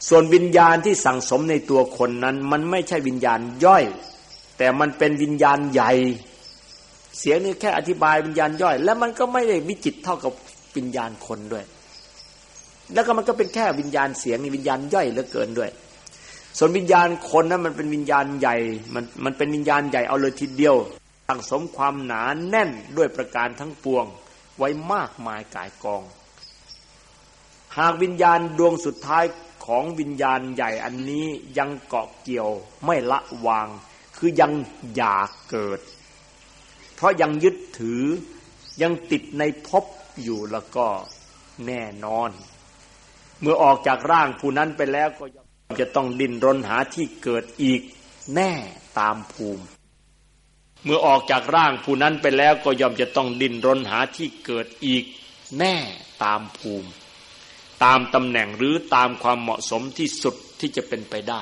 ส่วนวิญญาณที่สั่งสมในตัวคนนั้น มันไม่ใช่วิญญาณย่อย แต่มันเป็นวิญญาณใหญ่ เสียงนี้แค่อธิบายวิญญาณย่อย แล้วมันก็ไม่ได้วิจิตเท่ากับวิญญาณคนด้วย แล้วก็มันก็เป็นแค่วิญญาณเสียงวิญญาณย่อยเหลือเกินด้วย ส่วนวิญญาณคนนั้นมันเป็นวิญญาณใหญ่ มันมันเป็นวิญญาณใหญ่เอาเลยทีเดียวตั้งสมความหนาแน่นด้วยประการทั้งปวงไว้มากมายกายกอง หากวิญญาณดวงสุดท้าย ของวิญญาณใหญ่อันนี้ยังเกาะเกี่ยวไม่ละวาง คือยังอยากเกิด เพราะยังยึดถือยังติดในภพอยู่แล้วก็แน่นอน เมื่อออกจากร่างผู้นั้นไปแล้วก็จะต้องดิ้นรนหาที่เกิดอีกแน่ตามภูมิ เมื่อออกจากร่างผู้นั้นไปแล้วก็ยอมจะต้องดิ้นรนหาที่เกิดอีกแน่ตามภูมิ ตามตำแหน่งหรือตามความเหมาะสมที่สุดที่จะเป็นไปได้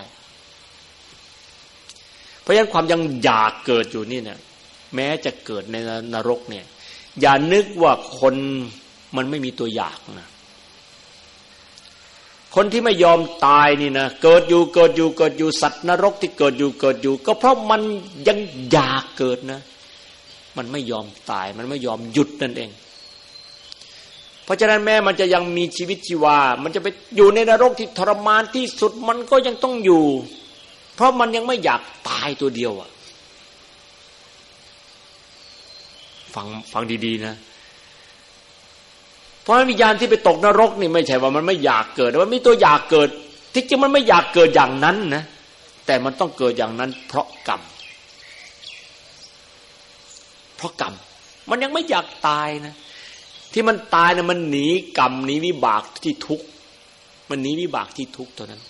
เพราะฉะนั้นความยังอยากเกิดอยู่นี่เนี่ยแม้จะเกิดในนรกเนี่ย อย่านึกว่าคนมันไม่มีตัวอยากนะคนที่ไม่ยอมตายนี่นะเกิดอยู่เกิดอยู่เกิดอยู่สัตว์นรกที่เกิดอยู่เกิดอยู่ ก็เพราะมันยังอยากเกิดนะ มันไม่ยอมตายมันไม่ยอมหยุดนั่นเอง เพราะฉะนั้นแม้มันจะยังมีชีวิตชีวา มันจะไปอยู่ในนรกที่ทรมานที่สุดมันก็ยังต้องอยู่ เพราะมันยังไม่อยากตายตัวเดียวอะฟังฟังดีๆนะ เพราะวิญญาณที่ไปตกนรกนี่ไม่ใช่ว่ามันไม่อยากเกิดมันมีตัวอยากเกิด ที่จริงมันไม่อยากเกิดอย่างนั้นนะ แต่มันต้องเกิดอย่างนั้น เพราะกรรม เพราะกรรม มันยังไม่อยากตายนะ ที่มันตายนะมันหนีกรรมหนีวิบากที่ทุกข์มันหนีวิบากที่ทุกข์เท่านั้น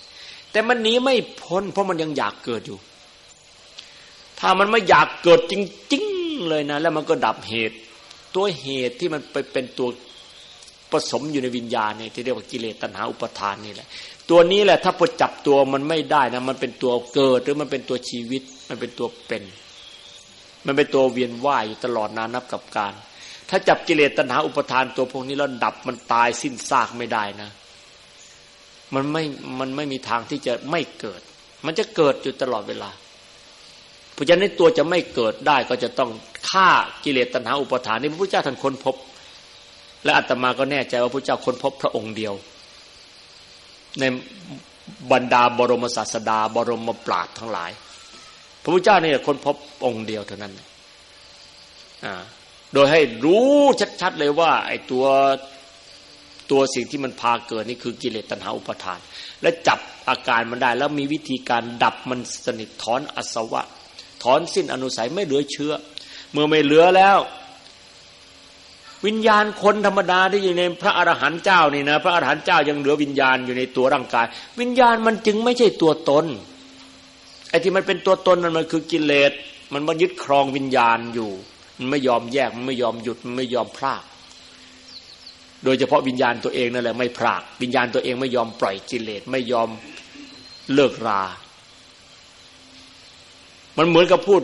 แต่มันหนีไม่พ้น เพราะมันยังอยากเกิดอยู่ ถ้ามันไม่อยากเกิดจริงๆเลยนะ แล้วมันก็ดับเหตุ ตัวเหตุที่มันไปเป็นตัวผสมอยู่ในวิญญาณเนี่ยที่เรียกว่ากิเลสตัณหาอุปทานนี่แหละ ตัวนี้แหละถ้าพอจับตัวมันไม่ได้นะมันเป็นตัวเกิดหรือมันเป็นตัวชีวิต มันเป็นตัวเป็น มันเป็นตัวเวียนว่ายอยู่ตลอดนานับกับการ ถ้าจับกิเลสตัณหาอุปทานตัวพวกนี้แล้วดับมันตายสิ้นซากไม่ได้นะ มันไม่มันไม่มีทางที่จะไม่เกิด มันจะเกิดอยู่ตลอดเวลา เพราะฉะนั้นตัวจะไม่เกิดได้ก็จะต้องฆ่ากิเลสตัณหาอุปทานนี่พระพุทธเจ้าท่านค้นพบ และอาตมาก็แน่ใจว่าพระพุทธเจ้าค้นพบพระองค์เดียว ในบรรดาบรมศาสดา บรมปราดทั้งหลาย พระพุทธเจ้าเนี่ยค้นพบองค์เดียวเท่านั้นอ่า โดยให้รู้ชัดๆเลยว่าไอ้ตัวตัวสิ่งที่มันพาเกิดนี่คือกิเลสตัณหาอุปาทาน และจับอาการมันได้แล้วมีวิธีการดับมันสนิทถอนอสวะ ถอนสิ้นอนุสัยไม่เหลือเชื้อ เมื่อไม่เหลือแล้ว วิญญาณคนธรรมดาที่อยู่ในพระอรหันต์เจ้านี่นะพระอรหันต์เจ้ายังเหลือวิญญาณอยู่ในตัวร่างกาย วิญญาณมันจึงไม่ใช่ตัวตนไอ้ที่มันเป็นตัวตนนั้นมันคือกิเลสมันมายึดครองวิญญาณอยู่ มันไม่ยอมแยกมันไม่ยอมหยุดมันไม่ยอมพลากโดยเฉพาะวิญญาณตัวเองนั่นแหละไม่พลากวิญญาณตัวเองไม่ยอมปล่อยกิเลสไม่ยอมเลิกรา มันเหมือนกับพูด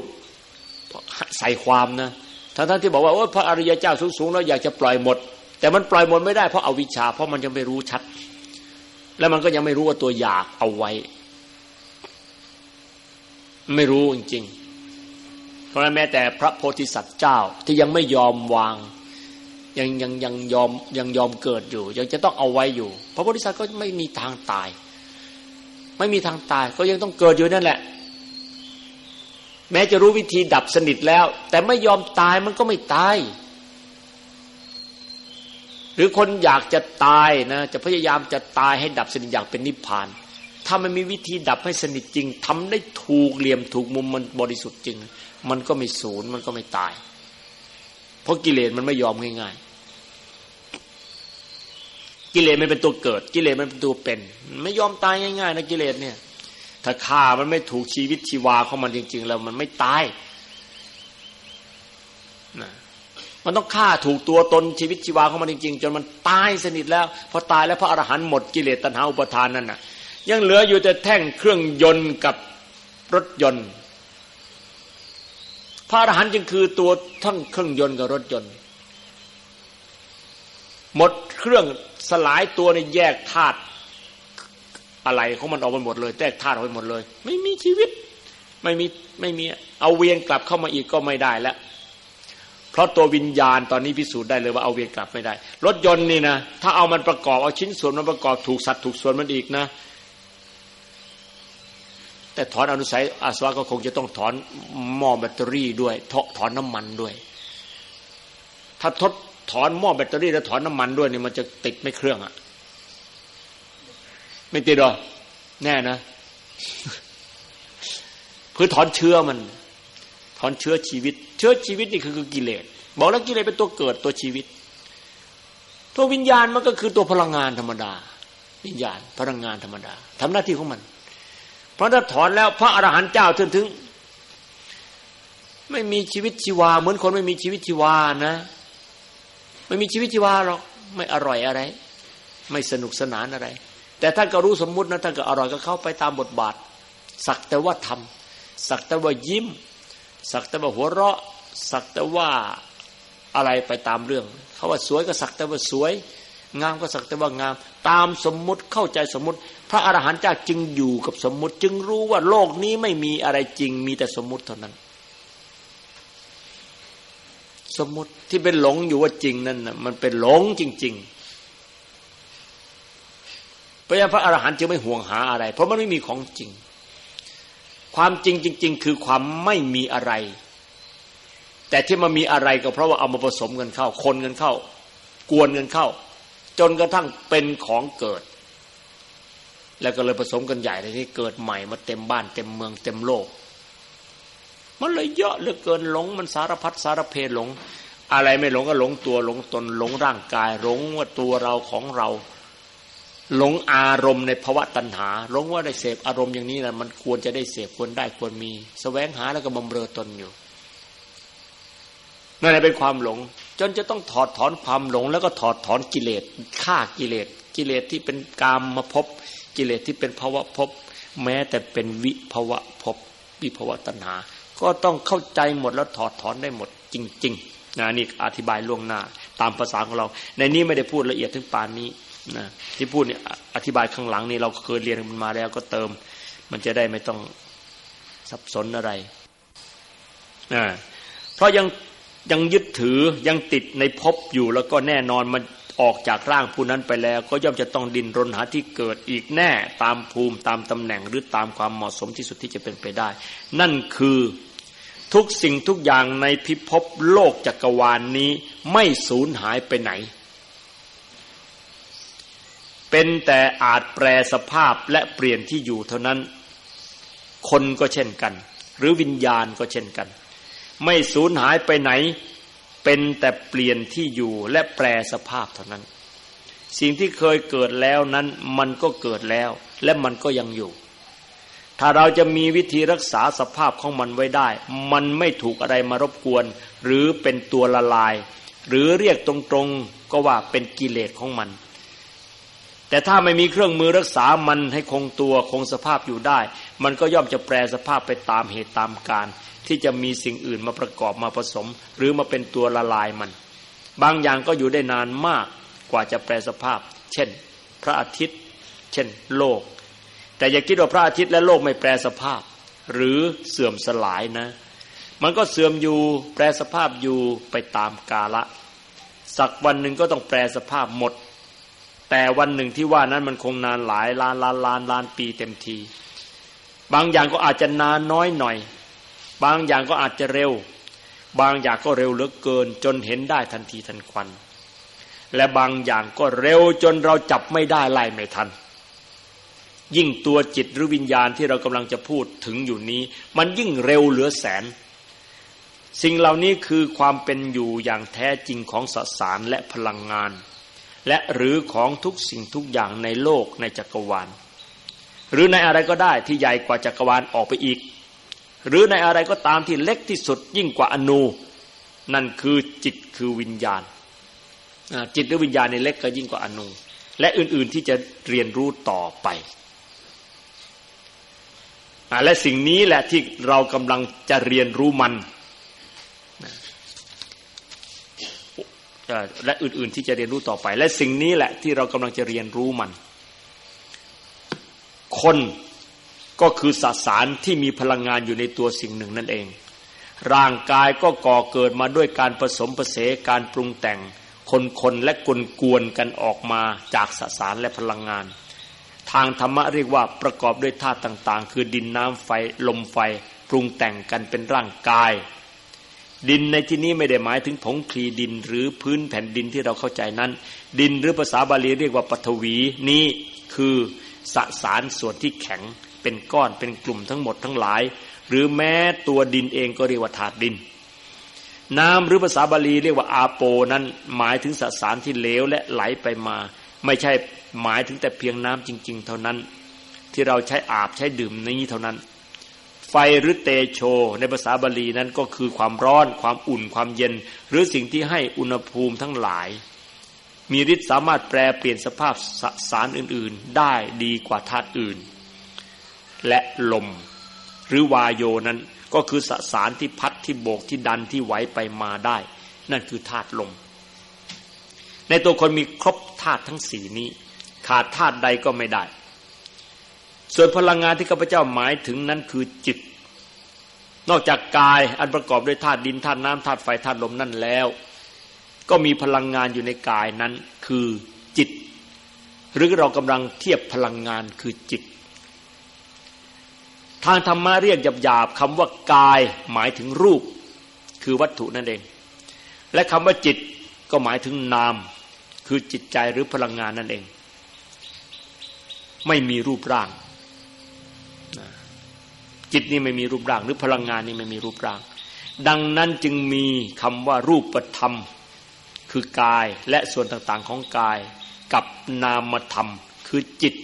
ใส่ความนะทั้งท่านที่บอกว่าโอ้พระอริยเจ้าสูงๆแล้วอยากจะปล่อยหมด แต่มันปล่อยหมดไม่ได้เพราะเอาวิชาเพราะมันยังไม่รู้ชัด แล้วมันก็ยังไม่รู้ว่าตัวอยากเอาไว้ ไม่รู้จริงๆ เพราะนั้นแม้แต่พระโพธิสัตว์เจ้าที่ยังไม่ยอมวาง ยังยังยังยอมยังยอมเกิดอยู่ ยังจะต้องเอาไว้อยู่ พระโพธิสัตว์ก็ไม่มีทางตาย ไม่มีทางตายก็ยังต้องเกิดอยู่นั่นแหละ แม้จะรู้วิธีดับสนิทแล้ว แต่ไม่ยอมตายมันก็ไม่ตายหรือคนอยากจะตายนะจะพยายามจะตายให้ดับสนิทอยากเป็นนิพพาน ถ้ามันมีวิธีดับให้สนิทจริงทำได้ถูกเหลี่ยมถูกมุมมันบริสุทธิ์จริง มันก็ไม่สูญมันก็ไม่ตาย เพราะกิเลสมันไม่ยอมง่ายๆกิเลสมันเป็นตัวเกิด กิเลสมันเป็นตัวเป็น ไม่ยอมตายง่ายๆนะกิเลสเนี่ย ถ้าฆ่ามันไม่ถูกชีวิตชีวาของมันจริง ๆ แล้วมันไม่ตายนะมันต้องฆ่าถูกตัวตนชีวิตชีวาของมันจริง ๆ จนมันตายสนิทแล้วพอตายแล้วพระอรหันต์หมดกิเลสตัณหาอุปทานนั่นน่ะ ยังเหลืออยู่แต่แท่งเครื่องยนต์กับรถยนต์ พระอรหันต์จึงคือตัวทั้งเครื่องยนต์กับรถยนต์ หมดเครื่องสลายตัวในแยกธาตุอะไรของมันออกไปหมดเลยแตกธาตุออกไปหมดเลย ไม่มีชีวิตไม่มีไม่มีเอาเวียนกลับเข้ามาอีกก็ไม่ได้แล้วเพราะตัววิญญาณตอนนี้พิสูจน์ได้เลยว่าเอาเวียนกลับไม่ได้ รถยนต์นี่นะถ้าเอามันประกอบเอาชิ้นส่วนมันประกอบถูกสัตว์ถูกส่วนมันอีกนะ แต่ถอนอนุสัยอาสวะก็คงจะต้องถอนหม้อแบตเตอรี่ด้วยถอนน้ำมันด้วย ถ้าทดถอนหม้อแบตเตอรี่แล้วถอนน้ำมันด้วยนี่มันจะติดไม่เครื่องอะไม่ติดหรอแน่นะคือถอนเชื้อมัน ถอนเชื้อชีวิต เชื้อชีวิตนี่คือคือกิเลสบอกแล้วกิเลสเป็นตัวเกิดตัวชีวิต ตัววิญญาณมันก็คือตัวพลังงานธรรมดา วิญญาณพลังงานธรรมดาทำหน้าที่ของมัน เพราะถ้าถอนแล้วพระอรหันต์เจ้าถึงถึง ไม่มีชีวิตชีวา เหมือนคนไม่มีชีวิตชีวานะ ไม่มีชีวิตชีวาหรอกไม่อร่อยอะไร ไม่สนุกสนานอะไร แต่ท่านก็รู้สมมุตินะท่านก็อร่อยก็เข้าไปตามบทบาท สักแต่ว่าทำสักแต่ว่ายิ้ม สักแต่ว่าหัวเราะ สักแต่ว่าอะไรไปตามเรื่องเขาว่าสวยก็สักแต่ว่าสวย งามก็สักแต่ว่างาม ตามสมมุติเข้าใจสมมุติ ระอรหันต์เจ้าจึงอยู่กับสมมุติ จึงรู้ว่าโลกนี้ไม่มีอะไรจริง มีแต่สมมุติเท่านั้น สมมุติที่เป็นหลงอยู่ว่าจริงนั่นนะมันเป็นหลงจริงๆเพราะฉะนั้นพระอรหันต์จึงไม่ห่วงหาอะไร เพราะมันไม่มีของจริง ความจริงจริง ๆ คือความไม่มีอะไร แต่ที่มามีอะไรก็เพราะว่าเอามาผสมกันเข้า คนกันเข้า กวนกันเข้า จนกระทั่งเป็นของเกิด แล้วก็เลยผสมกันใหญ่เลยที่เกิดใหม่มาเต็มบ้านเต็มเมืองเต็มโลก มันเลยเยอะเหลือเกินหลงมันสารพัดสารเพหลง อะไรไม่หลงก็หลงตัวหลงตนหลงร่างกาย หลงว่าตัวเราของเรา หลงอารมณ์ในภาวะตัณหาหลงว่าได้เสพอารมณ์อย่างนี้นะมันควรจะได้เสพควรได้ควรมีสแสวงหาแล้วก็บำเรอตนอยู่นั่นแหละเป็นความหลง จนจะต้องถอดถอนความหลง แล้วก็ถอดถอนกิเลสฆ่ากิเลสกิเลสที่เป็นกามมาพบ กิเลสที่เป็นภาวะภพแม้แต่เป็นวิภาวะภพวิภาวะตัณหา ก็ต้องเข้าใจหมดแล้วถอดถอนได้หมดจริงๆนะนี่อธิบายล่วงหน้า ตามภาษาของเรา ในนี้ไม่ได้พูดละเอียดถึงปานนี้นะที่พูดเนี่ยอธิบายข้างหลังนี่เราเคยเรียนมันมาแล้วก็เติม มันจะได้ไม่ต้องสับสนอะไรนะเพราะยังยังยึดถือยังติดในภพอยู่แล้วก็แน่นอนมัน ออกจากร่างผู้นั้นไปแล้ว ก็ย่อมจะต้องดินรนหาที่เกิดอีกแน่ตามภูมิตามตำแหน่งหรือตามความเหมาะสมที่สุดที่จะเป็นไปได้ นั่นคือทุกสิ่งทุกอย่างในพิภพโลกจักรวาลนนี้ไม่สูญหายไปไหน เป็นแต่อาจแปรสภาพและเปลี่ยนที่อยู่เท่านั้น คนก็เช่นกัน หรือวิญญาณก็เช่นกัน ไม่สูญหายไปไหน เป็นแต่เปลี่ยนที่อยู่และแปรสภาพเท่านั้น สิ่งที่เคยเกิดแล้วนั้นมันก็เกิดแล้ว และมันก็ยังอยู่ ถ้าเราจะมีวิธีรักษาสภาพของมันไว้ได้ มันไม่ถูกอะไรมารบกวน หรือเป็นตัวละลาย หรือเรียกตรงๆก็ว่าเป็นกิเลสของมัน แต่ถ้าไม่มีเครื่องมือรักษามันให้คงตัวคงสภาพอยู่ได้ มันก็ย่อมจะแปรสภาพไปตามเหตุตามการ ที่จะมีสิ่งอื่นมาประกอบมาผสม หรือมาเป็นตัวละลายมัน บางอย่างก็อยู่ได้นานมากกว่าจะแปรสภาพ เช่น พระอาทิตย์ เช่น โลก แต่อย่าคิดว่าพระอาทิตย์และโลกไม่แปรสภาพ หรือเสื่อมสลายนะ มันก็เสื่อมอยู่แปรสภาพอยู่ไปตามกาละสักวันหนึ่งก็ต้องแปรสภาพหมด แต่วันหนึ่งที่ว่านั้นมันคงนานหลายล้านล้านล้านล้านปีเต็มที บางอย่างก็อาจจะนานน้อยหน่อย บางอย่างก็อาจจะเร็ว บางอย่างก็เร็วเหลือเกิน จนเห็นได้ทันทีทันควัน และบางอย่างก็เร็วจนเราจับไม่ได้ไล่ไม่ทัน ยิ่งตัวจิตหรือวิญญาณที่เรากำลังจะพูดถึงอยู่นี้ มันยิ่งเร็วเหลือแสน สิ่งเหล่านี้คือความเป็นอยู่อย่างแท้จริงของสสารและพลังงาน และหรือของทุกสิ่งทุกอย่างในโลกในจักรวาล หรือในอะไรก็ได้ที่ใหญ่กว่าจักรวาลออกไปอีก หรือในอะไรก็ตามที่เล็กที่สุดยิ่งกว่าอนูนั่นคือจิตคือวิญญาณจิตหรือวิญญาณในเล็กก็ยิ่งกว่าอนูและอื่นๆที่จะเรียนรู้ต่อไปและสิ่งนี้แหละที่เรากำลังจะเรียนรู้มันและอื่นๆที่จะเรียนรู้ต่อไป และสิ่งนี้แหละที่เรากำลังจะเรียนรู้มัน คนก็คือสสารที่มีพลังงานอยู่ในตัวสิ่งหนึ่งนั่นเอง ร่างกายก็ก่อเกิดมาด้วยการผสมผสานการปรุงแต่ง คนคนและกลกวนกันออกมาจากสสารและพลังงาน ทางธรรมะเรียกว่าประกอบด้วยธาตุต่างๆ คือดินน้ำไฟลมไฟปรุงแต่งกันเป็นร่างกาย ดินในที่นี้ไม่ได้หมายถึงผงคลีดินหรือพื้นแผ่นดินที่เราเข้าใจนั้น ดินหรือภาษาบาลีเรียกว่าปฐวีนี้คือ สสารส่วนที่แข็งเป็นก้อนเป็นกลุ่มทั้งหมดทั้งหลาย หรือแม้ตัวดินเองก็เรียกว่าธาตุดิน น้ำหรือภาษาบาลีเรียกว่าอาโปนั้นหมายถึงสสารที่เหลวและไหลไปมา ไม่ใช่หมายถึงแต่เพียงน้ำจริง ๆ เท่านั้น ที่เราใช้อาบใช้ดื่มนี้เท่านั้น ไฟหรือเตโช ในภาษาบาลีนั้นก็คือความร้อน ความอุ่นความเย็น หรือสิ่งที่ให้อุณหภูมิทั้งหลาย มีฤทธิ์สามารถแปลเปลี่ยนสภาพสสารอื่นๆ ได้ดีกว่าธาตุอื่น และลม หรือวายโยนั้นก็คือสสารที่พัดที่โบกที่ดันที่ไหวไปมาได้ นั่นคือธาตุลม ในตัวคนมีครบธาตุทั้งสี่นี้ ขาดธาตุใดก็ไม่ได้ ส่วนพลังงานที่ข้าพเจ้าหมายถึงนั้นคือจิต นอกจากกายอันประกอบด้วยธาตุดินธาตุน้ำธาตุไฟธาตุลมนั่นแล้ว ก็มีพลังงานอยู่ในกายนั้นคือจิต หรือเรากำลังเทียบพลังงานคือจิต ทางธรรมะเรียกหยาบๆคำว่ากายหมายถึงรูป คือวัตถุนั่นเอง และคำว่าจิตก็หมายถึงนาม คือจิตใจหรือพลังงานนั่นเอง ไม่มีรูปร่าง จิตนี่ไม่มีรูปร่าง หรือพลังงานนี่ไม่มีรูปร่าง ดังนั้นจึงมีคำว่ารูปธรรม คือกายและส่วนต่างๆของกาย กับนามธรรมคือจิต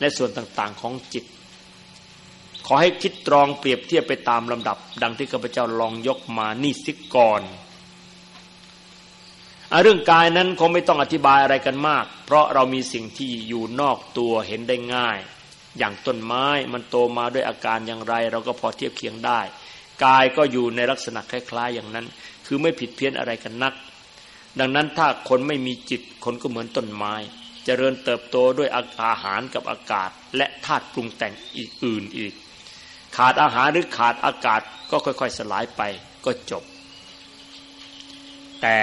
และส่วนต่างๆของจิต ขอให้คิดตรองเปรียบเทียบไปตามลำดับ ดังที่ข้าพเจ้าลองยกมานี่สิก่อนเรื่องกายนั้นคงไม่ต้องอธิบายอะไรกันมาก เพราะเรามีสิ่งที่อยู่นอกตัวเห็นได้ง่าย อย่างต้นไม้มันโตมาด้วยอาการอย่างไร เราก็พอเทียบเคียงได้ กายก็อยู่ในลักษณะคล้ายๆอย่างนั้น คือไม่ผิดเพี้ยนอะไรกันนัก ดังนั้นถ้าคนไม่มีจิตคนก็เหมือนต้นไม้จเจริญเติบโตด้วยอาหารกับอากาศ และธาตุปรุงแต่งอีกอื่นอีก ขาดอาหารหรือขาดอากาศก็ค่อย ๆ สลายไปก็จบ แต่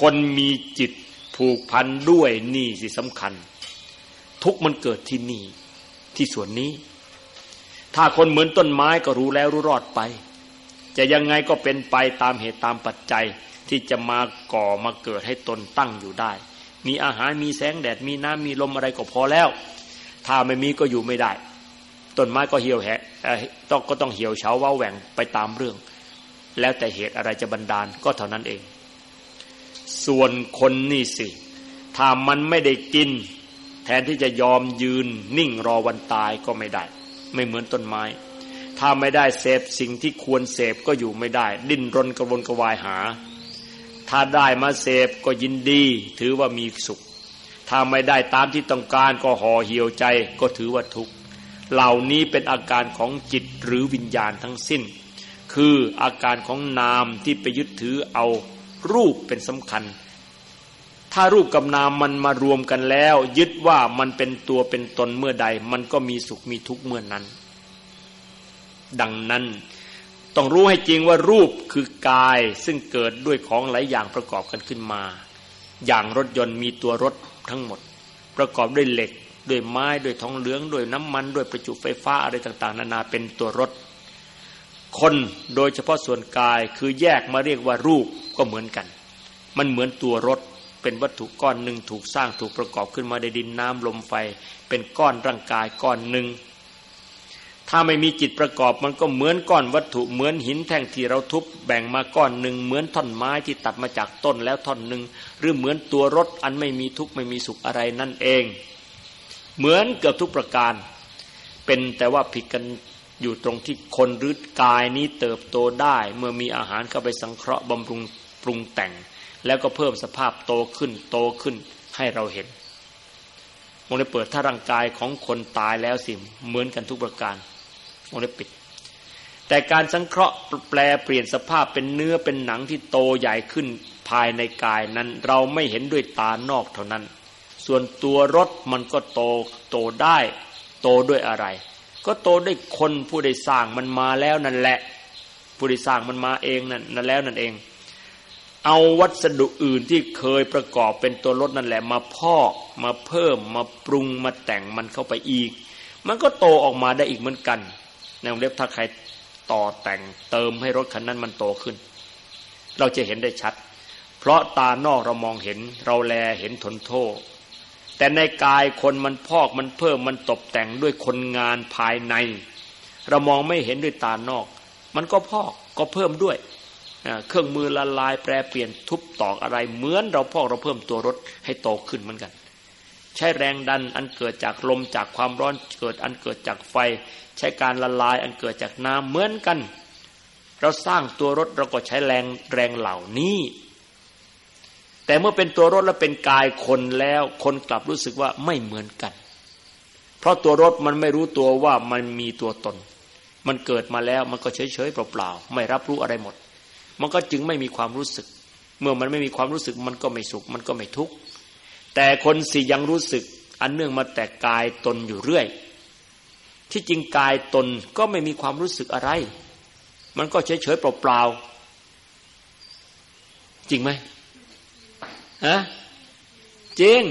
คนมีจิตผูกพันด้วยนี่สิสำคัญ ทุกมันเกิดที่นี่ที่ส่วนนี้ ถ้าคนเหมือนต้นไม้ก็รู้แล้วรู้รอดไป จะยังไงก็เป็นไปตามเหตุตามปัจจัย ที่จะมาก่อมาเกิดให้ตนตั้งอยู่ได้ มีอาหารมีแสงแดดมีน้ำมีลมอะไรก็พอแล้ว ถ้าไม่มีก็อยู่ไม่ได้ ต้นไม้ก็เหี่ยวแหะต้องก็ต้องเหี่ยวเฉาว้าแหว่งไปตามเรื่อง แล้วแต่เหตุอะไรจะบันดาลก็เท่านั้นเอง ส่วนคนนี่สิถ้ามันไม่ได้กิน แทนที่จะยอมยืนนิ่งรอวันตายก็ไม่ได้ ไม่เหมือนต้นไม้ ถ้าไม่ได้เสพสิ่งที่ควรเสพก็อยู่ไม่ได้ ดิ้นรนกระวนกระวายหา ถ้าได้มาเสพก็ยินดี ถือว่ามีสุข ถ้าไม่ได้ตามที่ต้องการก็ห่อเหี่ยวใจก็ถือว่าทุกข์เหล่านี้เป็นอาการของจิตหรือวิญญาณทั้งสิ้น คืออาการของนามที่ไปยึดถือเอารูปเป็นสำคัญ ถ้ารูปกับนามมันมารวมกันแล้ว ยึดว่ามันเป็นตัวเป็นตนเมื่อใด มันก็มีสุขมีทุกข์เมื่อนั้น ดังนั้น ต้องรู้ให้จริงว่ารูปคือกายซึ่งเกิดด้วยของหลายอย่างประกอบกันขึ้นมา อย่างรถยนต์มีตัวรถทั้งหมด ประกอบด้วยเหล็กด้วยไม้ด้วยทองเหลืองด้วยน้ำมันด้วยประจุไฟฟ้าอะไรต่าง ๆ นานาเป็นตัวรถ คนโดยเฉพาะส่วนกายคือแยกมาเรียกว่ารูปก็เหมือนกัน มันเหมือนตัวรถเป็นวัตถุก้อนหนึ่งถูกสร้างถูกประกอบขึ้นมาในดินน้ำลมไฟ เป็นก้อนร่างกายก้อนหนึ่ง ถ้าไม่มีจิตประกอบมันก็เหมือนก้อนวัตถุเหมือนหินแท่งที่เราทุบแบ่งมาก้อนหนึ่งเหมือนท่อนไม้ที่ตัดมาจากต้นแล้วท่อนหนึ่งหรือเหมือนตัวรถอันไม่มีทุกข์ไม่มีสุขอะไรนั่นเอง เหมือนเกือบทุกประการ เป็นแต่ว่าผิดกันอยู่ตรงที่คนรือกายนี้เติบโตได้ เมื่อมีอาหารเข้าไปสังเคราะห์บำรุงปรุงแต่ง แล้วก็เพิ่มสภาพโตขึ้นโตขึ้นให้เราเห็นมองได้เปิดถ้าร่างกายของคนตายแล้วสิเหมือนกันทุกประการ มองได้ปิด แต่การสังเคราะห์แปลเปลี่ยนสภาพเป็นเนื้อเป็นหนังที่โตใหญ่ขึ้นภายในกายนั้น เราไม่เห็นด้วยตานอกเท่านั้น ส่วนตัวรถมันก็โตโตได้ โตด้วยอะไร ก็โตด้วยคนผู้ได้สร้างมันมาแล้วนั่นแหละ ผู้ผู้สร้างมันมาเองนั่นนั่นแล้วนั่นเอง เอาวัสดุอื่นที่เคยประกอบเป็นตัวรถนั่นแหละ มาพอกมาเพิ่มมาปรุงมาแต่งมันเข้าไปอีก มันก็โตออกมาได้อีกเหมือนกัน ในวงเล็บถ้าใครต่อแต่งเติมให้รถคันนั้นมันโตขึ้น เราจะเห็นได้ชัด เพราะตานอกเรามองเห็นเราแลเห็นทนโทษ แต่ในกายคนมันพอกมันเพิ่มมันตกแต่งด้วยคนงานภายใน เรามองไม่เห็นด้วยตานอก มันก็พอกก็เพิ่มด้วยเครื่องมือละลายแปรเปลี่ยนทุบตอกอะไร เหมือนเราพอกเราเพิ่มตัวรถให้โตขึ้นเหมือนกัน ใช้แรงดันอันเกิดจากลมจากความร้อนเกิดอันเกิดจากไฟ ใช้การละลายอันเกิดจากน้ำเหมือนกัน เราสร้างตัวรถเราก็ใช้แรงแรงเหล่านี้ แต่เมื่อเป็นตัวรถแล้วเป็นกายคนแล้ว คนกลับรู้สึกว่าไม่เหมือนกัน เพราะตัวรถมันไม่รู้ตัวว่ามันมีตัวตน มันเกิดมาแล้วมันก็เฉยเฉยเปล่าๆไม่รับรู้อะไรหมด มันก็จึงไม่มีความรู้สึก เมื่อมันไม่มีความรู้สึกมันก็ไม่สุขมันก็ไม่ทุกข์แต่คนสิยังรู้สึกอันเนื่องมาแต่กายตนอยู่เรื่อย ที่จริงกายตนก็ไม่มีความรู้สึกอะไร มันก็เฉยเฉยเปล่าๆจริงไหมฮะจริง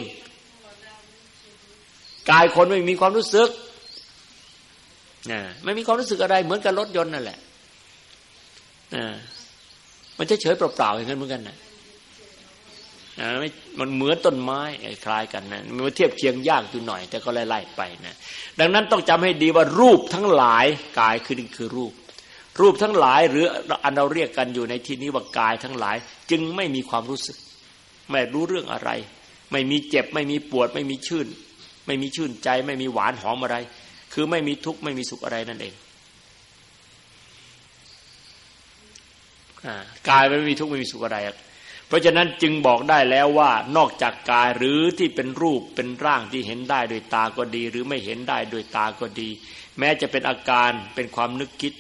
กายคนไม่มีความรู้สึกนะไม่มีความรู้สึกอะไร เหมือนกับรถยนต์นั่นแหละมันจะเฉยเปล่าๆอย่างนั้นเหมือนกันนะมั มันเหมือนต้นไม้คล้ายกันนะมันเทียบเคียงยากอยู่หน่อย แต่ก็ไล่ๆไปนะดังนั้นต้องจำให้ดีว่ารูปทั้งหลายกายคือนี่คือรูป รูปทั้งหลายหรืออันเราเรียกกันอยู่ในที่นี้ว่ากายทั้งหลาย จึงไม่มีความรู้สึก ไม่รู้เรื่องอะไร ไม่มีเจ็บ ไม่มีปวด ไม่มีชื่น ไม่มีชื่นใจ ไม่มีหวานหอมอะไร คือไม่มีทุกข์ไม่มีสุขอะไรนั่นเองกายไม่มีทุกข์ไม่มีสุขอะไร เพราะฉะนั้นจึงบอกได้แล้วว่านอกจากกายหรือที่เป็นรูปเป็นร่างที่เห็นได้โดยตาก็ดี หรือไม่เห็นได้โดยตาก็ดี แม้จะเป็นอาการเป็นความนึกคิด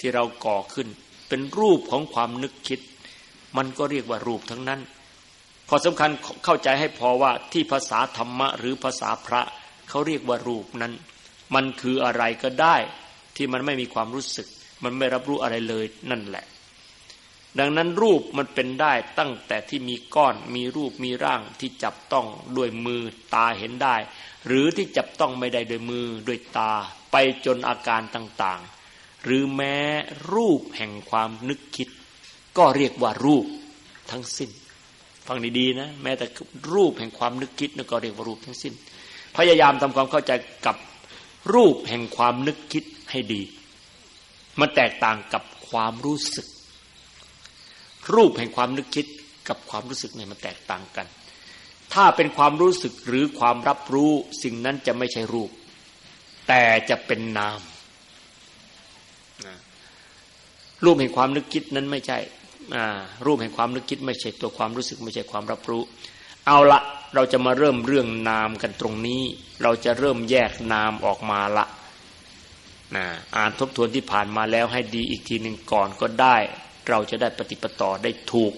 ที่เราก่อขึ้น เป็นรูปของความนึกคิด มันก็เรียกว่ารูปทั้งนั้นข้อสำคัญเข้าใจให้พอว่าที่ภาษาธรรมะหรือภาษาพระเขาเรียกว่ารูปนั้น มันคืออะไรก็ได้ที่มันไม่มีความรู้สึก มันไม่รับรู้อะไรเลยนั่นแหละ ดังนั้นรูปมันเป็นได้ตั้งแต่ที่มีก้อนมีรูปมีร่างที่จับต้องด้วยมือตาเห็นได้ หรือที่จับต้องไม่ได้ด้วยมือด้วยตาไปจนอาการต่างๆ หรือแม้รูปแห่งความนึกคิด ก็เรียกว่ารูปทั้งสิ้น ฟังดีๆนะ แม้แต่รูปแห่งความนึกคิดนั่นก็เรียกว่ารูปทั้งสิ้น พยายามทำความเข้าใจกับรูปแห่งความนึกคิดให้ดี มันแตกต่างกับความรู้สึก รูปแห่งความนึกคิดกับความรู้สึกเนี่ยมันแตกต่างกัน ถ้าเป็นความรู้สึกหรือความรับรู้สิ่งนั้นจะไม่ใช่รูป แต่จะเป็นนามรูปแห่งความนึกคิดนั้นไม่ใช่รูปแห่งความนึกคิด ไม่ใช่ตัวความรู้สึกไม่ใช่ความรับรู้ เอาละเราจะมาเริ่มเรื่องนามกันตรงนี้ เราจะเริ่มแยกนามออกมาละอ่านทบทวนที่ผ่านมาแล้วให้ดีอีกทีหนึ่งก่อนก็ได้ เราจะได้ปฏิปต่อได้ถูก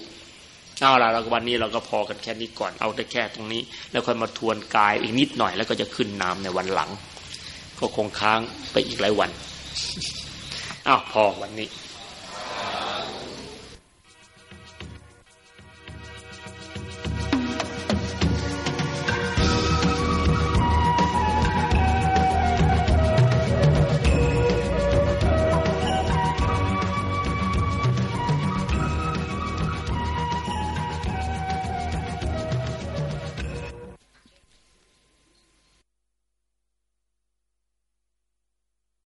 เอาละเราวันนี้เราก็พอกันแค่นี้ก่อนเอาได้แค่ตรงนี้ แล้วค่อยมาทวนกายอีกนิดหน่อย แล้วก็จะขึ้นน้ำในวันหลัง ก็คงค้างไปอีกหลายวันอ้าวพอวันนี้